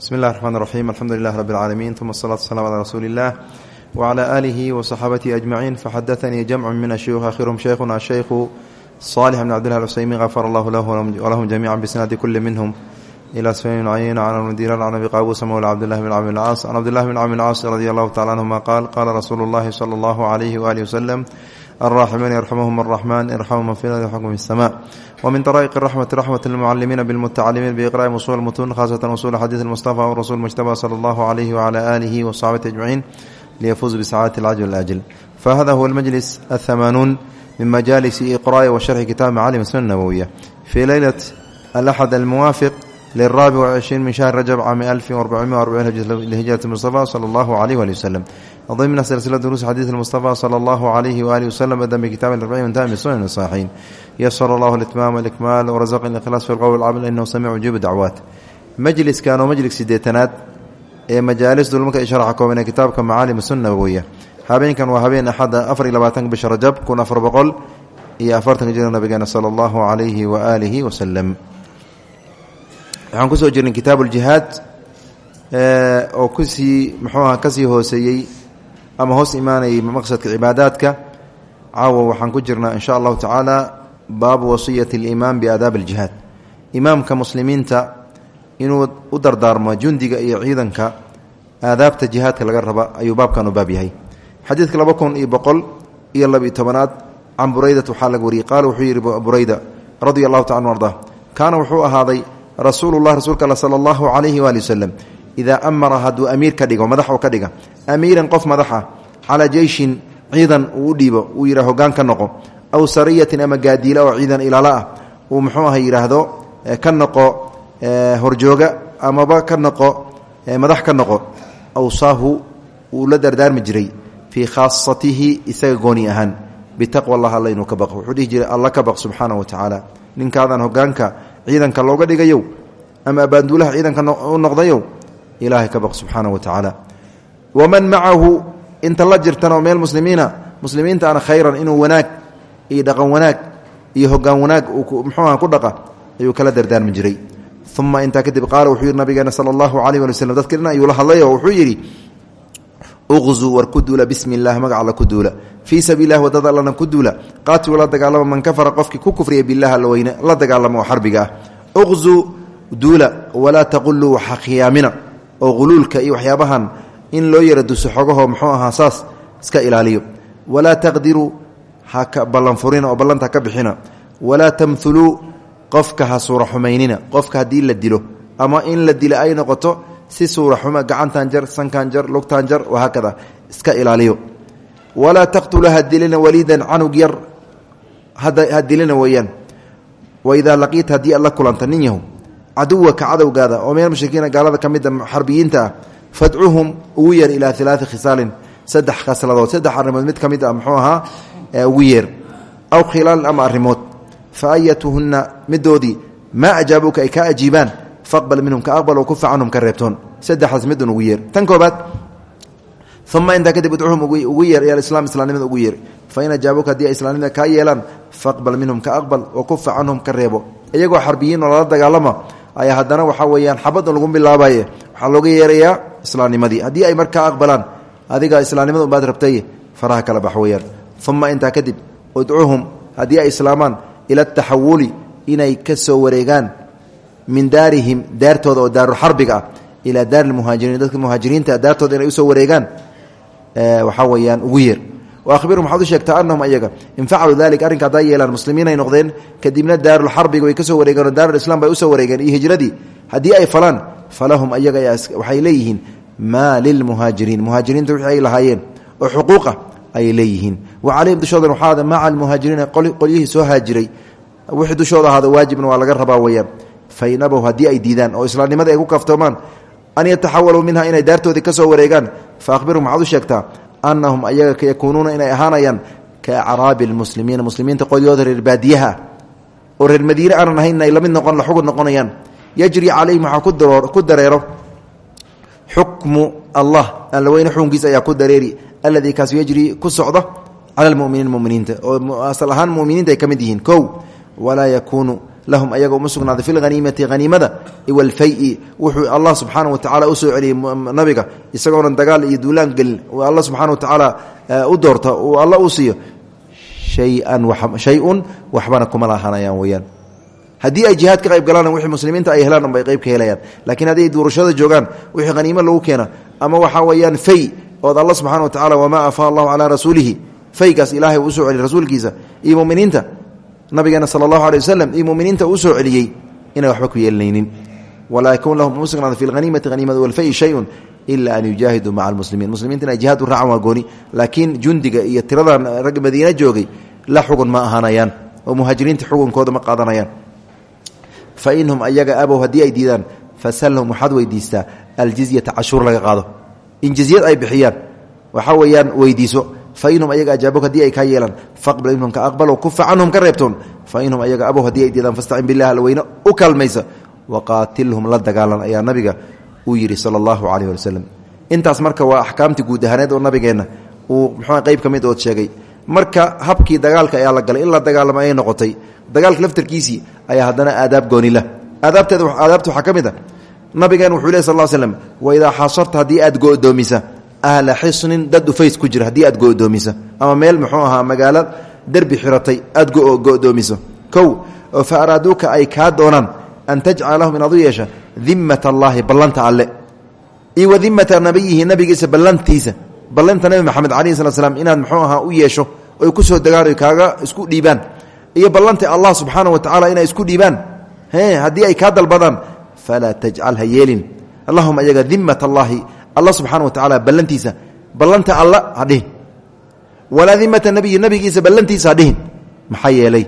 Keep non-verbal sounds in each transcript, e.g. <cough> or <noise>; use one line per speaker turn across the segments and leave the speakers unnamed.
bismi اllahi الرحman الرaxيim alxamdu lilah rb اlcaalamiin ثuma الصlaatu وsلام عlى rasuuli الlah وعlى آlihi وصaxaabatihi أجmaciin faxadaثanii jamcu min ashuyuخ akhirhm shaykhuna shaykhu صالح بن cبd الله الcثymin غfr اllah lah وlahum جamiعا bsnaadi kuli minhm ilى sfn cayna can mdiran can abi qabusa mawla cbd الlahi بn cmr اlcaas can cbd الlahi bn cmr اlcaas radي allahu tacala anهuma qaal qala rasuulu اllahi slى اllah عlyh وalih wslm الراحمين يرحمهم الرحمن يرحم من في الأرض يرحمكم في السماء ومن طرائق الرحمة رحمة المعلمين بالمتعلمين بإقراء وصول المتون خاصة وصول حديث المصطفى والرسول المجتبى صلى الله عليه وعلى آله وصحبه أجمعين ليفوز بسعادة العجل والآجل فهذا هو المجلس الثمانون من مجالس إقراء وشرح كتاب معالم السنة النبوية في ليلة الأحد الموافق للرابع والعشرين من شهر رجب عام 1440 لهجرة المصطفى صلى الله عليه وآله وسلم ضمن سلسلة دروس حديث المصطفى صلى الله عليه وآله وسلم بدأ بكتاب الأربعين من تام السنن الصحيحين يسر الله الإتمام والإكمال ورزقني الإخلاص في القول والعمل إنه سميع يجيب الدعوات مجلس كانوا مجلس سيديتنات ee majaalis dulmarka ay sharaxa koobanee kitaabka macaalim sunna nabawiya habeenkan waa habeen axadda afar iyo labaatanka bisha rajab kun afar boqol iyo afartanka jira nabigeena sala allahu calayhi wa aalihi wasalam waxaan kusoo jirnay kitaab uljihaad oo kusii muxuu aha kasii hooseeyey ama hoos imaanayay maqsadka cibaadaadka caawa waxaan ku jirnaa in sha allahu tacaala baabu wasiyati alimaam biaadaab aljihaad. Imaamka muslimiinta inuu u dardaarmo jundiga iyo ciidanka aadaabta jihaadka laga raba ayuu baabkan u baab yahay. Xadiidka laba kun iyo boqol iyo labiiyo tobanaad can buraydat waxaa laga wariyey. Qaala wuxuu yidhi burayda radia taala anu arda kaana wuxuu ahaaday rasuululah rasuulka alla sala allahu calayhi waali wasalam idaa amara hadduu amiir ka dhigo madax ka dhiga amiiran qof madaxa calaa jeyshin ciidan uu u dhiibo uu yidha hogaan ka noqo aw sariyatin ama gaadiila oo ciidan ilaalo ah uu muxuu aha yidhaahdo ka noqo horjooga amaba ka noqo madax ka noqo awsaahu wuu la dardaarmi jiray fii khaasatihi isaga gooni ahaan bitaqwa allah alla inuu ka baqo wuxuu dhihi jiray hogaanka ciidanka looga dhigayow ama abaanduulaha ciidanka u ilaahay ka baq subxaana wa tacaala. Waman macahu inta la jirtan oo meel muslimiina muslimiinta ana khayran inuu wanaag iyo dhaqan wanaag iyo hogaan wanaag muxuuha ku dhaqa ayuu kala dardaarmi jiray. Uma intaa kadib qaala wuxuu yidhi nabigeena sala allahu calayh wali wslm dadka la hadlay oo wuxuu yidhi uqzuu war ku duula bismi illah magac alla ku duula. Fii duula. Qaatilu la dagaalama man kafara qofkii ku kufriya bilah alla weyne la dagaalama oo xarbiga ah. Uqzuu duula walaa taquluu waxa oo quluulka iyo waxyaabahan in loo yara duso xogaho muxuu ahaa saas iska ilaaliyo. Walaa taqdiruu haka ballanfurina oo ballanta ka bixina. Walaa tamuluu qofka ha suura xumaynina qofka haddii la dilo. Ama in la dila ay noqoto si suura xuma gacantan jar sankan jar lugtan jar wahaakada iska ilaaliyo. Walaa taqtulu ha dilina waliidan yar ha dilina weeyaan waidaa laqiita haddii aad la kulanta nin caduwaka cadowgaada oo meel mushrikiina gaalada ka mida xarbiyiinta ah fadcuhum ugu yeer ilaa alaai khisaalin saddex khasladood saddex arrimood mid ka mid a muxuu ahaa ugu yeer aw khilaalin ama arrimood. Fa ayatuhunna midoodii maa ajaabuuka ay kaa ajiibaan? Faqbal minhum ka aqbal oo kufa canhum ka reebtoon. Saddexdaas midun ugu yeer tan koobaad uma intaa kadib udcuhum ugu yeer ila islam islaamnimada ugu yeer fain ajaabuuka haddii islaamnimada kaa yeelaan faqbal minhum ka aqbal oo kufa canhum ka reebo. Iyagoo xarbiyiin oo lala dagaalama ayaa haddana waxaa weeyaan xabadun lagu bilaabaye waxaa looga yeerayaa islaamnimadii. Haddii ay markaa aqbalaan adiga islaamnimada umbaad rabtay faraha kala bax weyaan uma intaa kadib udcuhum haddii ay islaamaan ila ataxawuli inay ka soo wareegaan min daarihim daartooda oo daaruxarbiga ah ilaa daar muhaajiriin. Dadka muhaajiriinta daartooda inay u soo wareegaan waxaa weyaan ugu yeer ahbirhum waxaad u sheegtaa anahum ayaga in facaluu dalika arrinka haddaa yeelaan muslimiin ay noqdeen kadibna daarulxarbiga way ka soo wareegeen oo daarulislam bay u soo wareegeen iyo hijradii haddii ay falaan falahum ayaga waxay leeyihiin maa lilmuhaajiriin muhaajiriinta wixii ay lahaayeen oo xuquuqa ayay leeyihiin wa calayhim dushoodan waxaa ada maca almuhaajiriina qolyihii soo haajiray wixii dushooda ahaada waajibna waa laga rabaa weyaan fain abow haddii ay diidaan oo islaamnimadii ay ku kaftoomaan an yataxawaluu minha inay daartoodii ka soo u anahum ayaga yakuunuuna inay ahaanayaan ka acraabi lmuslimiina muslimiinta qolyooda reer baadiyaha oo reer madiine aanan ahayn ay la mid noqon laxugud noqonayaan. Yajri calayhim waxaa ku dareero xukmu allah alla weyne xukunkiisa ayaa ku dareeri alladii kaas yajri ku socdo cala lmuminiin muminiinta oo asal ahaan muminiinta ay ka mid yihiin. Kow walaa yakuunu lahum ayaga uma sugnaaday fi lhaniimati haniimada walfayi wuxuu allah subxaana wa tacala u soo celiyey nabiga isagoonan dagaal iyo duulaan gelin alla subxana wa tacaala u doorta uu alla u siiyo. Hayan shay-un waxbana kuma lahanayaan weyaan haddii ay jihaad ka qayb galaan wixii muslimiinta ay helaan unbay qayb ka helayaan. Laakiin haddii ay duurashada joogaan wixii haniimo lagu keena ama waxaa weeyaan fay ood alla subxana wa tacala wamaa afaa allahu calaa nabigeena sala allahu aley waslem iyo muminiinta uu soo celiyey inay waxba ku yeelanaynin. Walaa yakun lahum uma sugnaada fi lhaniimati haniimada walfayi shayun ila an yujaahiduu maca almuslimiin muslimiinta inay jihaad u raacaan waa gooni laakiin jundiga iyo tiradan rag madiine joogay la xugun ma ahaanayaan oo muhaajiriinta xugunkooda ma qaadanayaan. Fa inhum ayaga abow haddii ay diidaan fasalhum waxaad weydiistaa aljizyata cashuur laga qaado. In jizyad ay bixiyaan waxaa weeyaan weydiiso fa inhum ayaga ajaabok haddii ay kaa yeelaan faqbal minhum ka aqbalo kufa canhum ka reebtoon fa inhum ayaga abow haddii ay diidaan fastacin bilah alweyne u kaalmaysa waqaatilhum la dagaalan ayaa nabiga uu yidhi sala allahu caleyh wali waslem intaas marka waa axkaamtii guud ahaaneed oo nabigeenna uu muxua qayb ka mid ood sheegay marka habkii dagaalka ayaa la galay in la dagaalamo ayay noqotay dagaalka laftarkiisii ayaa haddana aadaab goonila aadaabteeda aadaabta waxaa ka mid ahla xisnin dad ufays ku jira haddii aad go'doomisa ama meel muxuu ahaa magaalo derbi xiratay aad go'doomiso kow fa araaduuka ay kaa doonaan an tajcala lahum inaad u yeesha dimat ballanta alle iyo wa dimata nabiyihi nabigiisa ballantiisa ballanta nebi maxamed calayhi slat slam inaad muxuu ahaa u yeesho oy ku soo degaan oy kaaga isku dhiibaan iyo ballanta allah subxaana wa falaa tajcal ha yeelin alla subxana wa tacaala ballantiisa ballanta alla ha dhihin. Walaa dimata nabiyi nabigiisa ballantiisa ha dhihin. Maxaa yeelay?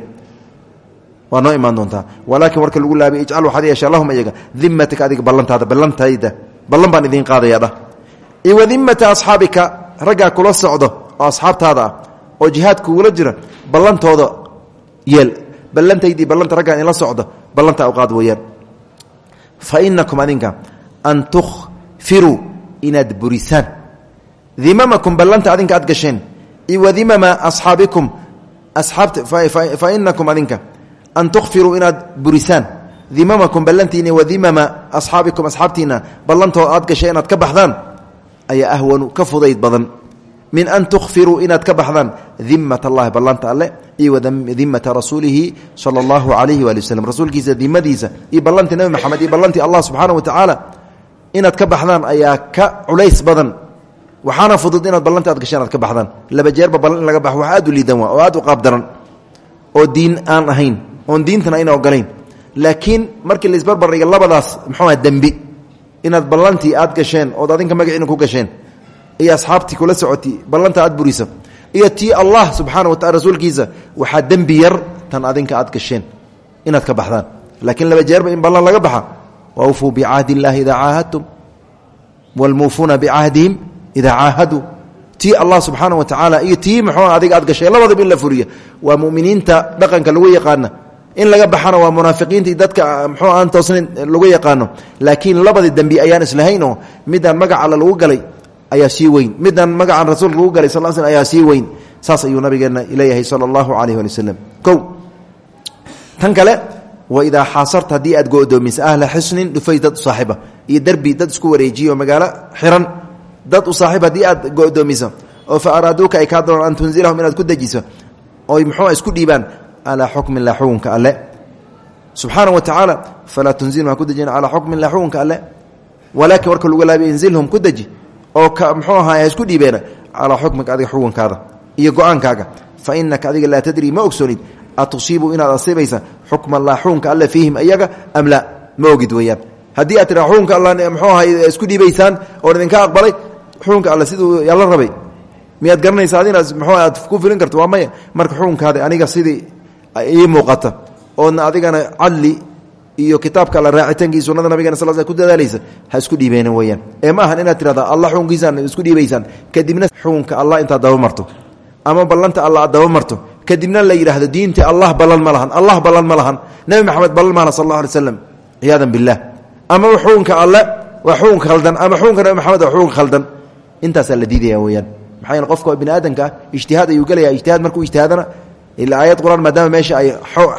Waa noo imaan doontaa. Walaakin warka lagu laabay ijcal waxaad yeesha allahuma iyaga. Dimatika adiga ballantaada ballantayda. Ballan baan idiin qaadaya dhah iyo wa dimata asxaabika raggaa kula socdo oo asxaabtaada ah oo jihaad kugula jira ballantooda yeel. Ballantaydii ballanta raggaan inla socdo ballanta awqaad weeyaan. Fa inakum adinka an tukhfiruu inaad burisaan. Dimamakum ballanta adinka aad gasheen. Iyo wa dimama asxaabikum asxaabta fa inakum adinka. An tukhfiruu inaad burisaan. Dimamakum ballantiina wa dimama asxaabikum asxaabtiina ballantooda aad gashay inaad ka baxdaan ayaa ahwanu ka fudayd badan. Min an tukhfiruu inaad ka baxdaan dimat allahi ballanta alle iyo wadimata rasuulihi sala allahu calayhi waali waslem rasuulkiisa dimadiisa iyo ballantii nebi maxamed iyo ballantii allah subxaana wa tacaala inaad ka baxdaan ayaa ka culays badan. Waxaana fudud inaad ballanta aad gashay inaad ka baxdaan. Laba jeerba ballan laga baxo wax aad u liidan waa aad u qaabdaran oo diin aan ahayn oon diintana ayna ogolayn laakiin markii laisbarbar dhiga labadaas muxuu aha dembi. Inaad ballantii aad gasheen ood adinka magaciina ku gasheen. Iyo asxaabtii kula socoti ballanta aad burisa iyo tii allah subxaana wa taala rasuulkiisa waxaa dembi yar tan adinka aad gasheen inaad ka baxdaan. Laakiin laba jeerba in ballan laga baxa wawfuu bicahdi illaahi idaa caahadtum wlmuufuuna bicahdihim idaa caahaduu tii allah subxaana wa tacaala iyo tii muxuu adiga aad gashay labadaba in la furiya waa muminiinta dhaqanka lagu yaqaana in laga baxana waa munaafiqiinta dadka mxuu aan toosnayn lagu yaqaano. Laakiin labadii dembi ayaan islahayn oo midaan magac alla lagu galay ayaa sii weyn. Midaan magacaan rasuulka lagu galay sal sl ayaa sii weyn. Saas ayuu nabigeena leeyahay sala allahu calayh wali waslem wa idaa xaasarta haddii aad go'doomiso ahla xisnin dhufays dad u saaxiiba. Iyo derbi dad isku wareejiyo magaalo xiran. Dad u saaxiib haddii aad go'doomiso oo fa araaduuka ay kaa doonaan an tunzilahum inaad ku dejiso. Oy muxuu isku dhiibaan? Calaa xukmi la xukunka alle. Subxaana wa tacaala falaa tunzilhum ha ku dejin calaa xukmin la xukunka alle. Walaakin warka lagu laabiy inzilhum ku deji. Oo muxuu ahaa ha isku dhiibeena. Calaa xukmika adiga laa tadri ma ogsoonid atusiibu inaad asiibaysa xukma allah xukunka alle fiihim iyaga am la ma ogid weeyaan. Haddii aad tiraa xukunka alla mxuu ahay isku dhiibaysaan oon idinka aqbalay xukunka alle siduu yalla rabay? Miyaad garanaysa ad inaad mxuu aad ku filin karto? Waa maya. Marka xukunkaada aniga sidii ii muuqata oodna adigana cadli iyo kitaabka alla raacitaankii sunada nabigana sal ku dadaalaysa ha isku dhiibeen weyaan ee ma ahan inaad tirahda allah xukunkiisaan isku dhiibaysaan. Kadibna xukunka allah intaad dabamarto ama ballanta alla aad dabamarto kadibna la yidhaahdo diinta allah ballan ma allah ballan ma lahan nebi maxamed ballan ma lahan sal alla alay ama xukunka alle waa khaldan ama xukunka nebi maxamed waa khaldan. Intaasaa la diidaya weyaan qofka bini aadamka ah ayuu gelaya ijtihaad markuu ijtihaadana ilaa aayad qur'aan meesha ay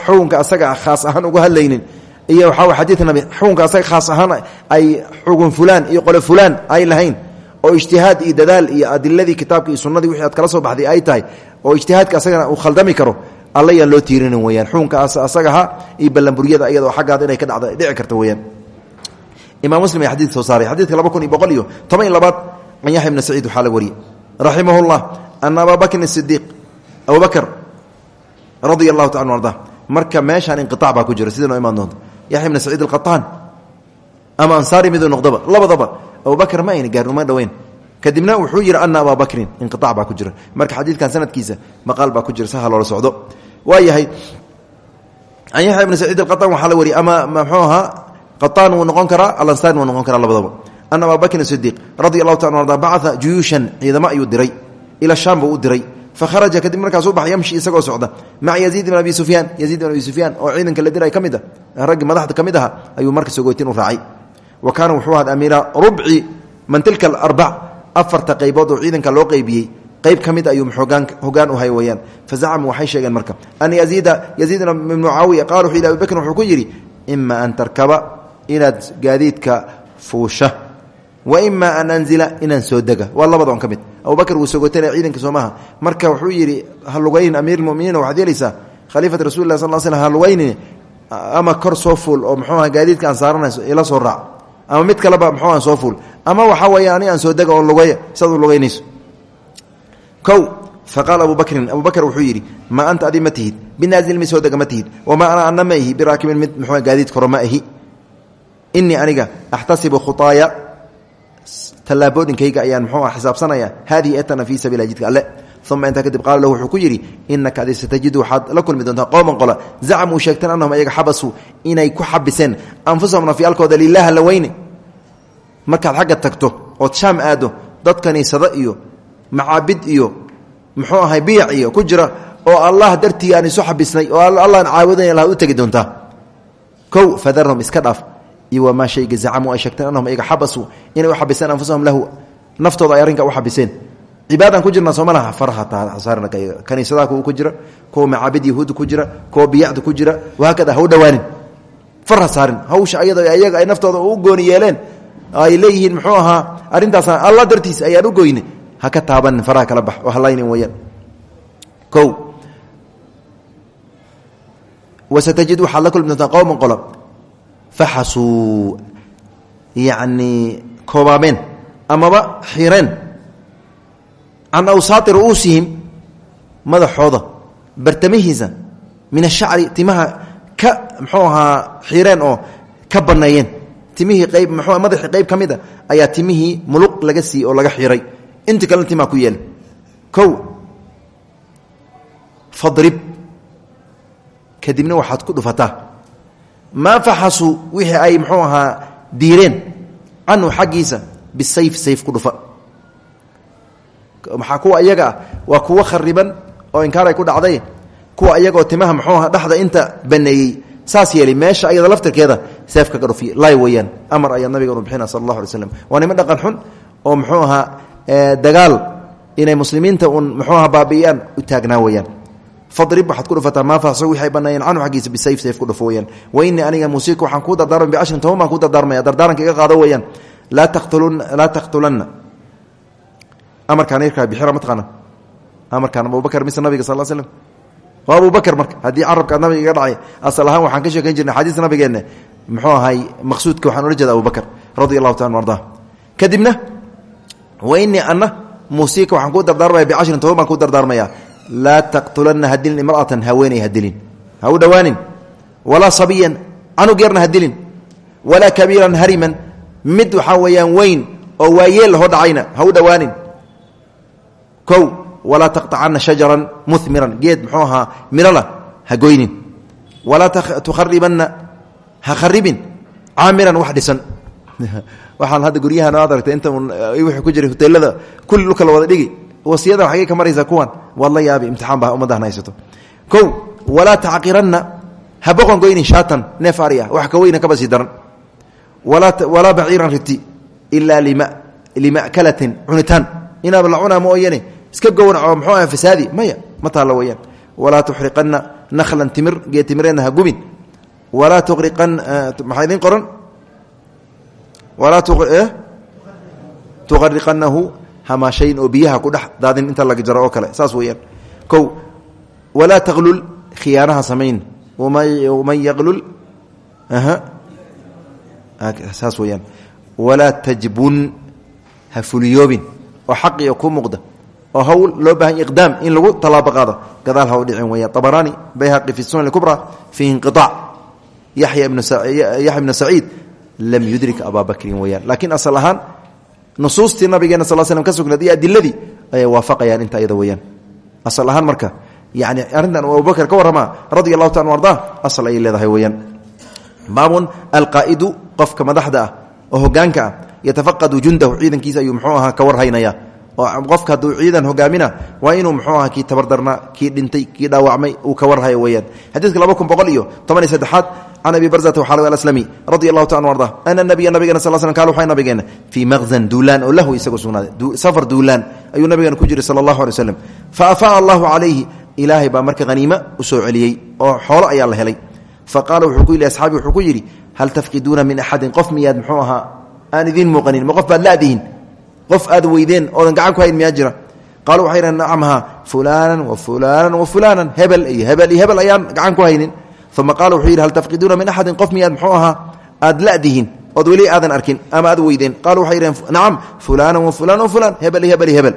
xukunka asaga khaas ahaan uga hadlaynin. Iyo waxaa xadiid nabi xukunka asaga khaas ahaan ay xugun fulaan iyo qole fulaan ay lahayn. Oo ijtihaad iyo dadaal iyo adiladii kitaabka iyo wixii aad kala soo baxday ay tahay oo ijtihaadka asagana uu khaldami karo alla yaan loo tiirinin weyaan xukunka asagaha iyo ballanburyada iyadoo xaggaada inay ka dhacda dhici karta weyaan imam muslim ayaa xadidka soo saaray xadidka laba kun iyo boqol iyo toban iyo labaad can yaxya bni saciid waxaa la wariyey. Raximah llah ana abaa bakrin sidiiq abubakr radia allahu taala anu arda marka meeshaan inqiaac baa ku jira sida noo imaan doonto. Yaxya bni saciid alqataan ama ansaari miduu noqdaba labadaba abubakr ma ayna gaarin uma dhaweyn kadibna wuxuu yihi ana abaa bakrin inqiaac baa ku jira. Marka xadiidkan sanadkiisa maqaal baa ku jira saha loola socdo. Waa yahay can yaxya bni saciid alqataan waxaa la wariyey ama mxuu ahaa qataan wuu noqon karaa alansaari wuu labadaba. Ana abaa bakrin sidiiq radi allahu taala arda bacaa juyuushan ciidamo diray ila shaam buu u diray faharaja kadib markaasuu baxay yamshi isagoo socda maca yaziid bn abi sufyaan. Yaziid bn abi sufyaan oo ciidanka la diray ka mid a raggi madaxda ka mid aha ayuu marka u raacay. Wa kaana wuxuu ahaa amiira rubci man tilka alarbac afarta qaybood oo ciidanka loo qeybiyey qayb ka mid ayuu hogaan u hay weyaan fazacamuu waxay sheegeen marka ana yaziida yaziidna ibnu mucaawiya qaala wuxuu abi bakrin wuxuu ku yidhi ima an tarkaba inaad gaadiidka fuusha wa ima an anzila inaan soo dega. Waa labadoon ka mid. Wuu sogotana ciidanka soomaha marka wuxuu yidhi ha lugaynin amiir muminiin waxaad yeelaysaa khaliifat rasul lah sal sl ha lugaynin ama kor soo oo muxuu aha gaadiidka aan ila soo raac ama mid kaleba muxuu aha soo fuul ama waxaa weeye ani aan soo dega oo lugaya saad u lugaynayso. Kow faqaala abu bakrin abu bakr wuxuu yidhi maa anta adi ma tihid? Binaazil mid soo dega ma tihid? Wamaa ana ana ma ihi? Biraakibin mid muxuu gaadiid koro ma ihi? Inii aniga axtasibu khuaaya tallaabooyinkayga ayaan muxuu xisaabsanaya haadihi etana fii sabiila jidka alle. Uma intaa kadib qaala lahu wuxuu ku yidhi inaka adi satajidu waxaad la kulmi doontaa qowman qola. Zacamuu sheegteen annahum ayaga xabasuu inay ku xabiseen anfusahum nafyaalkooda lilaha la weyne markaad xagga tagto ood shaam aado dad kaniisado iyo macaabid iyo muxuu ahay biyac iyo ku jira oo allah dartii aan isu xabisnay oo allahan caabudan u tegi doontaa. Kow fadarhum iska dhaaf. Iyo wamaa shayga zacamuu ay sheegteen xabasuu inay u xabiseen anfusahum lahu. Naftooda ay u xabiseen. Cibaadaan ku jirnaa sooma laha farha saarna kaniisadaha kuwa ku jira kuwa macaabid yahuudda ku jira kuwa biyacda ku jira wahaakada ha u dhowaanin farha hawsha ayada ayaga ay naftooda u gooni ay leeyihiin muxuu ahaa arrintaas alla dartiis ayaan u goyne ha ka taabanin faraha kala bax oo halaynin weyaan o wasatajid waxaad la kulmi doontaa qowman qola faxasuu. Yacni koobaabeen amaba xireen. Can awsaati ru'uusihim madaxooda bartamihiisa min ashacri timaha ka muxuu ahaa xireen oo ka banneeyeen timihii qayb mxuu madaxii qayb ka mid a ayaa timihii muluq laga siiyey oo laga xiray. Inti kalena timaa ku yeel. Kow fadrib. Kadibna waxaad ku dhufataa. Maa faxasuu wixii ay muxuu ahaa diireen. Canhu xaggiisa bisayf sayf ku dhufa. Maxaa kuwa iyaga ah? Waa kuwo khariban oo inkaaray ku dhacday. Kuwa iyagaoo timaha muxuu aha dhexda inta baneeyey saas yeelay meesha ayada laftirkeeda seef kaga dhufiy lay weyaan amar ayaa nabiga unu bixina sala allahu alay slam waa dhaqan xun oo muxuu ahaa dagaal inay muslimiinta uun muxuu aha baabi'iyaan u taagnaa weyaan fadrib waxaad ku dhufataa maa faxso wixi ay bannaayeen canhu xaggiisa bisayf sayf ku dhufo weyaan aniga musiika waxaan kuu dardaarmay biashrin toban baan kuu dardaarmaya dardaaranka iga qaado weyaan laa taqtulun laa taqtulanna. Amarkaan yarkaa bixira mataqaana amarkaan abubakar mise nabiga sal slam waa abubakr marka haddii carabka nabiga iga dhacay asal ahaan waxaan ka sheekayn jirnay xadiis nabigeenne muxuu ahay maqsuudka waxaan ula jeeda abubakr radi allahu taala arda kadibna wa innii ana musiika waxaan kuu dardaarmaya bicashrin toban baan kuu dardaarmaya laa taqtulanna hadilin imra'atan haweeney hadilin ha u dhowaanin walaa sabiyan canug yarna hadilin walaa kabiiran hariman. Mid waxaa weeyaan weyn oo waayeel lahoo dhacayna ha u dhowaanin kow walaa taqطacana shajaran mumiran geed muxuu ahaa mirala ha goynin. Walaa tukharibana ha kharibin caamiran wax dhisan. <laughs> Waxaan hadda guryahan aad aragtay inta wixii ku jiray hoteelada kulli dhulka la wada dhigi. Wasiyadan xagey ka maraysaa kuwan. Waad la yaabi imtixaan baa ummaddahan haysato. Kow walaa tacqiranna ha boqon goynin shaatan neef ari ah wax ka weyna kaba sii daran. Walaa baciiran riti ilaa limakalatin cunitaan. Inaaba la cunaa mooyane iska gowraco mxuu aha fasaadi maya ma taalla weyaan walaa tuxriqanna nakhlan timir geed timireedna ha gubin. Walaa tuqriqan maxaa idiin qoran? Walaa tuqariqanahu hamaashayn oo biyaha ku dhex daadin inta laga jaro oo kale saas weeyaan. Kow walaa taqlul khiyaanaha samayn. Man yaqlul saas weyaan walaa tajbun ha fuliyoobin oo xaqiya ku muuqda oo hawl loo baahan iqdaam in lagu tallaabo qaado. Gadaal ha u dhicin weyaan abaraani bayhaqi fi sunan kubra fiihi inqiaac yaxya ibnu saciid lam yudrik abaa bakrin weyaan laakiin asal ahaan nusuustii nabigeena sal slm ka sugnayd iyo adiladii ayay waafaqayaan inta iyada weyaan asal ahaan marka yani arrintan uu abubakr ka warramaa radia allahu taala arda asal ayay leedahay weyaan baabun alqaa'idu qofka madaxda ah oo hogaanka ah yatafaqadu jundahu ciidankiisa ayuu muxuu ahaa ka warhaynaya oo qofka hadduu ciidan hogaamina waa inuu muxuu aha kii tabardarnaa kii dhintay kii dhaawacmay uu ka warhayo weyaan xadiidka laba kun boqol iyo toban iyo saddexaad can abi barzata waxaal aslami radi allahu taala arda ana nabiya nabigeena sal sl kaal waxay nabigeena fii maqzan duulaan oo lahu isagoo sugnaaday safar duulaan ayuu nabigeena ku jiray sala allahu alay waslam fa afaa allahu calayhi ilaahay baa marka haniimo u soo celiyey oo xoolo ayaa la helay. Fa qaala wuxuu ku yidhi asxaabi wuxuu ku yidhi hal tafqiduuna min axadin? Qof miyaad muxuu qof aad weydeen oodan gacan ku hayn miyaa jira? Qaalu waxay dhaheen nacamha fulaanan wa fulaanan wa fulaanan hebel iyo hebel iyo hebel ayaan gacan ku haynin. Uma qaala wuxuu yidhi hal tafqiduuna min axadin? Qof miyaad muxuu ahaa aad ladihin ood weli aadan arkin ama aad weydeen. Qaalu waxay dhaheen nacam fulaanan wa fulaan wa fulaan hebel iyo hebel iyo hebel.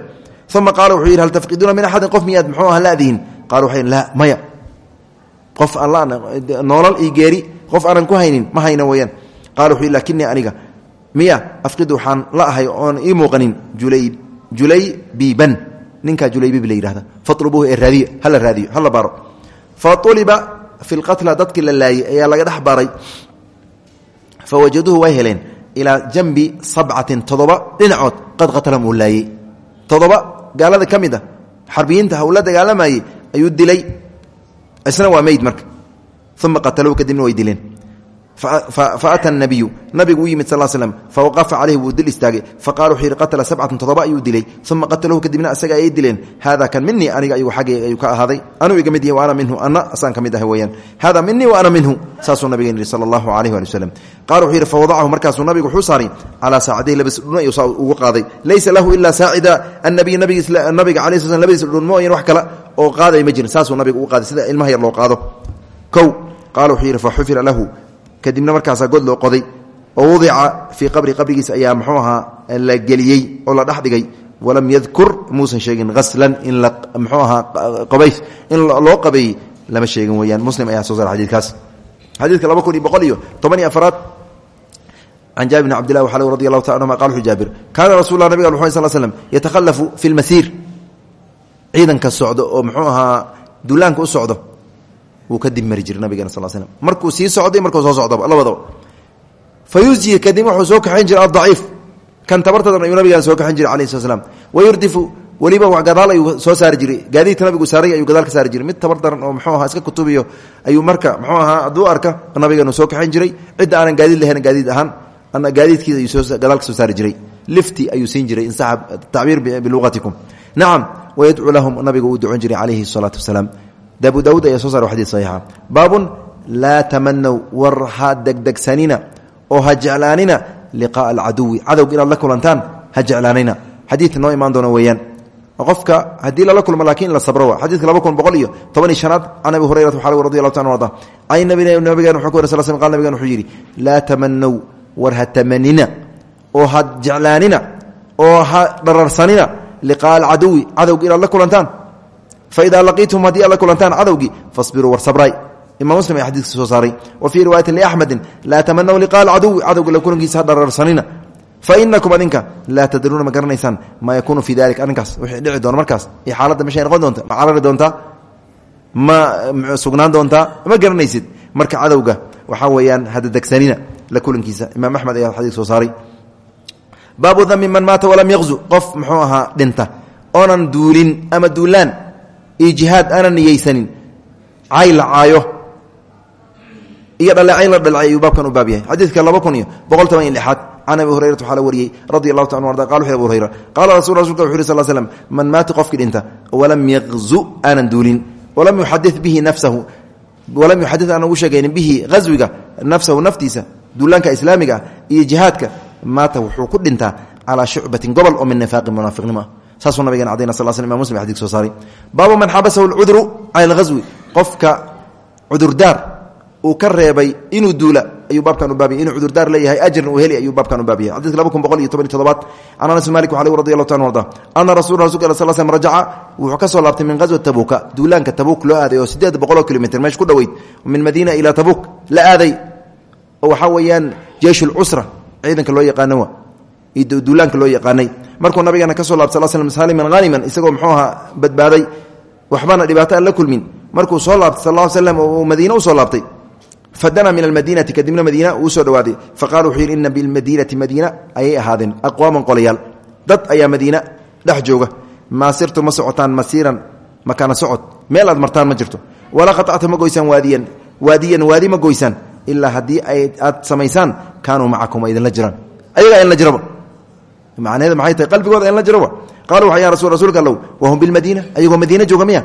Uma qaala wuxuu yidhi hal tafqiduuna min axadin? Qof miyaad muxuu aha ladihin qalu waxay la maya qof aan noolal iyo geeri miya afqid waxaan la ahay oon ii muuqanin julaybiban ninkaa julaybiib la yidhahda falubuuhu ee raadiyo hala raadiyo hala baaro. Fauliba fi lqatla dadkii la laayey ayaa laga dhex baaray fawajaduuhu way heleen ilaa janbi sabcatin toddoba dhinacood qad qatalahum uu laayey toddoba gaalada ka mid a xarbiyiinta hawla dagaalamayey ayuu dilay. Isna waa meyd marka. Uma qataluhu kadibna way dileen faata nabiyu nabigu u yimid sal slm fawaqafa caleyhi wuu dil istaagay. Faqala wuxuu yidhi qatala sabcatan toddoba ayuu dilay. Uma qataluhu kadibna isaga ayay dileen. Hada kan minii aniga ayuu xaggayga ayuu ka ahaaday. Anuu iga mid yahi wa ana minhu ana asaan ka mid ahay weyaan hada minii wa ana minhu saasuu nabigen yihi sala allahu alayh ali waslem qala wuxuu yidhi fawadacahu markaasuu nabigu wuxuu saaray calaa saacadayhi labadiis dhudhun ayuu ugu qaaday. Laysa lahu ilaa saacida. Annabiy nabiga alay sl labadiis dhudhun mooyan wax kale oo qaaday ma jirin. Saasuu nabigu ugu qaaday sida ilmaha yar loo qaado. Kow qala wuxuu yidhi faxufira lahu kadibna markaasaa god loo qoday oo wadica fii qabri qabrigiisa ayaa muxuu ahaa la geliyey oo la dhex dhigay. Walam yadkur muusan sheegin haslan in mxuu ahaa qabays in loo qabeeyey lama sheegin weyaan muslim ayaa soo saara xadiidkaas. Xadiidka laba kun iyo boqol iyo toban iyo afaraad. Can jaabir bn cabdillah waxaa lg radi allahu taala anhuma qala wuxuu jaabir kaana rasul lah nabiga muxamed sal slm yatakhalafu fi lmasiir ciidanka socdo oo muxuu ahaa duulaanka wuu kadib mari jiray nabigeena sal slm markuu sii socday markuu soo socdaba labadaba fa kadib wuxuu soo kaxayn jiray adaciif kan tabartadan ayuu soo kaxayn jiray alayhi slat slam wayurdifu weliba gadaal ayuu soo saari jiray. Gaadiidka nabigu saaray ayuu gadaal ka saari jiray. Mid tabar daran oo muxuu ahaa iska kutubiyo ayuu marka muxuu ahaa hadduu arka nabigeenu soo kaxayn jiray. Cidda aanan gaadiid lahayn gaadiid ahaan gaadiidkiisa ayuu gadaal ka soo saari jiray. Lifti ayuu siin jiray insaxab tacbiir biluqatikum nacam wayadcuu lahum nabigu uu ducon jiray calayhi salaatu wasalaam abu daud ayaa soo sar xadii saxiixa. Baabun laa tamanow war ha degdegsanina oo ha jeclaanina liqaaa alcaduwi. Cadowga inaad la kulantaan ha jeclaanina. Xadiidka noo imaan doona weeyaan. Qofka haddii lala kulmo laakiin la sabro wa xadidka laba kun boqol iyo toban iyo shanaad can abi hurayrata waxaa radi allahu taala arda can nabigen ka wari sal sl qal nabigen wuxuu yidhi laa tamanow war ha tamanina oo ha jeclaanina oo ha la kulantaan faida laqiitum haddii aad la kulantaan cadowgii fasbiruu war sabray. Imam muslim ayaa xadiiska soo saaray. Wa fii riwaayati liaxmedin laa tamanaw liqaa alcaduwi cadowga la kulankiisa ha dhararsanina fainakum adinka laa tadruuna ma garanaysaan maa yakuunu fii dalik arrinkaas wixii dhici doona markaas iyo xaaladda meshay noqon doonta ma carari doontaa ma sugnaan doontaa ma garanaysid. Marka cadowga waxaa weeyaan hadadegsanina la kulankiisa. Imaam axmed ayaa xadiis soo saaray. Baabu dami man maata walam yaqzu. Qof muxuu ahaa dhinta. Oonan duulin ama duulaan iyo jihaad aanan niyeysanin. Cay la caayo. Iyo dhaleecayn la dhaleecay ayuu baabkan u baab yahay. Xadiidka laba kun iyo boqol toban iyo lixaad can abi hurayrata waxaa la wariyey radi allahu taala arda hurayra qaala rasul rasulka wuxu yiri sal slm man maata qofkii dhinta walam yaqzu aanan duulin. Walam yuxadi bihi nafsahu walam yuxadi aan ugu sheegaynin bihi haswiga nafsahu naftiisa duulaanka islaamiga ah iyo jihaadka ku dhintaa calaa shucbatin gobol oo min nifaaqi munaafiqnimo ah saasuu nabigeen cadayna sal sl imam muslim xadis soo saaray. Baabu man xabasahu alcudru cala alghaswi qofka cudurdaar uu ka reebay inuu duula ayuu baabkan u baabiyay inuu cudurdaar leeyahay ajrin uu heli ayuu baabkan u baabiyay xadidka laba kun boqol iyo toban iyo todobaad can anas malik waxaa radi allahu taala arda ana rasul rasulka sal slm rajaca wuxuu ka soo laabtay min ghaswa tabuuka duulaanka tabuuk loo aaday oo sideed boqol oo kilomitr meesha ku dhoweyd min madiina ilaa tabuuk la aaday oo waxaa weeyaan jeish lcusra ciidanka loo yaqaano wa duulaanka loo yaqaanay markuu nabigeena ka soo laabtay slm saliman haniman isagoo muxuu ahaa badbaaday waxbana dhibaato aan la kulmin. Markuu soo laabtay sal l slm oo uu madiine u soo laabtay. Fadana min almadiinati kadibna madiina uu soo dhawaaday faqala wuxuu yidhi ina bilmadiinati madiina ayay ahaadeen. Aqwaaman qolayaal dad ayaa madiina dhex jooga. Maa sirtu ma socotaan masiiran meel aad martaan ma jirto. Walaa qatactu ma waadiyan. Waadiyan waadi ma goysaan. Ilaa haddii aad samaysaan kaanuu macakum idinla jiraan. Ayagaa idinla jiraba macnaheeda maxay tahay? Qalbigooda idinla jiraba qala waxa ya rasul rasuulka allow wahum bilmadiina ayagoo madiina jooga miya?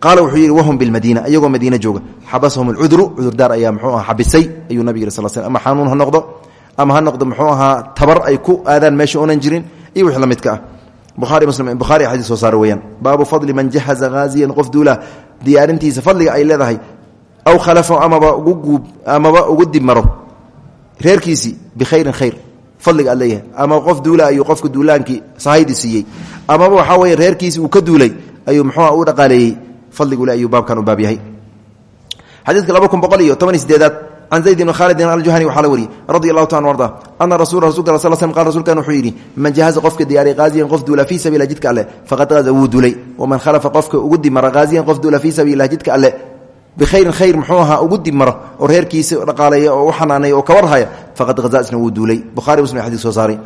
Qaala wuxuu yidhi wahum bilmadiina iyagoo madiina jooga. Xabasahum alcudru cudurdaar ayaa muxuu aha xabisay ayuu nabig yiri sal sl ama xanuun ha noqdo ama ha noqdo muxuu ahaa tabar ay ku aadaan meesha oonan jirin iyo wix la midka ah. Buhaari muslim bukhari xadiis soo saara weeyaan. Baabu fadli man jahaza haaziyan qof duula diyaarintiisa fadliga ay leedahay aw khalafa amaba ugu guub amaba ugu dib maro reerkiisii bikhayrin khayr fadliga aad leeyahay. Ama qof duula ayuu qofka duulaankii sahaydi siiyey. Amaba waxaa weye reerkiisii uu ka duulay ayuu muxuuha u dhaqaaleeyey. Fadligule ayuu baabkan u baab yahay xadiidka laba kun boqol iyo toban iyo sideedaad can zayd bni khaalidin aljuhani waxaa la wariyey radi allahu ta arda ana rasul rasulka sal sl qal rsulkan wuxuu yidhi man jahaza qofka diyaariy haaziyan qof duula fii sabiila jidka alle faqad haza wuu duulay. Waman khalafa qofka ugu dimara haaziyan qof duula fii sabiilah jidka alle bikhayrin khayr muxuu ahaa ugu dib maro oo reerkiisa dhaqaaleeya oo u xanaanaya oo kawarhaya faqad haza isna wuu duulay buhari muslim xadis soo saaray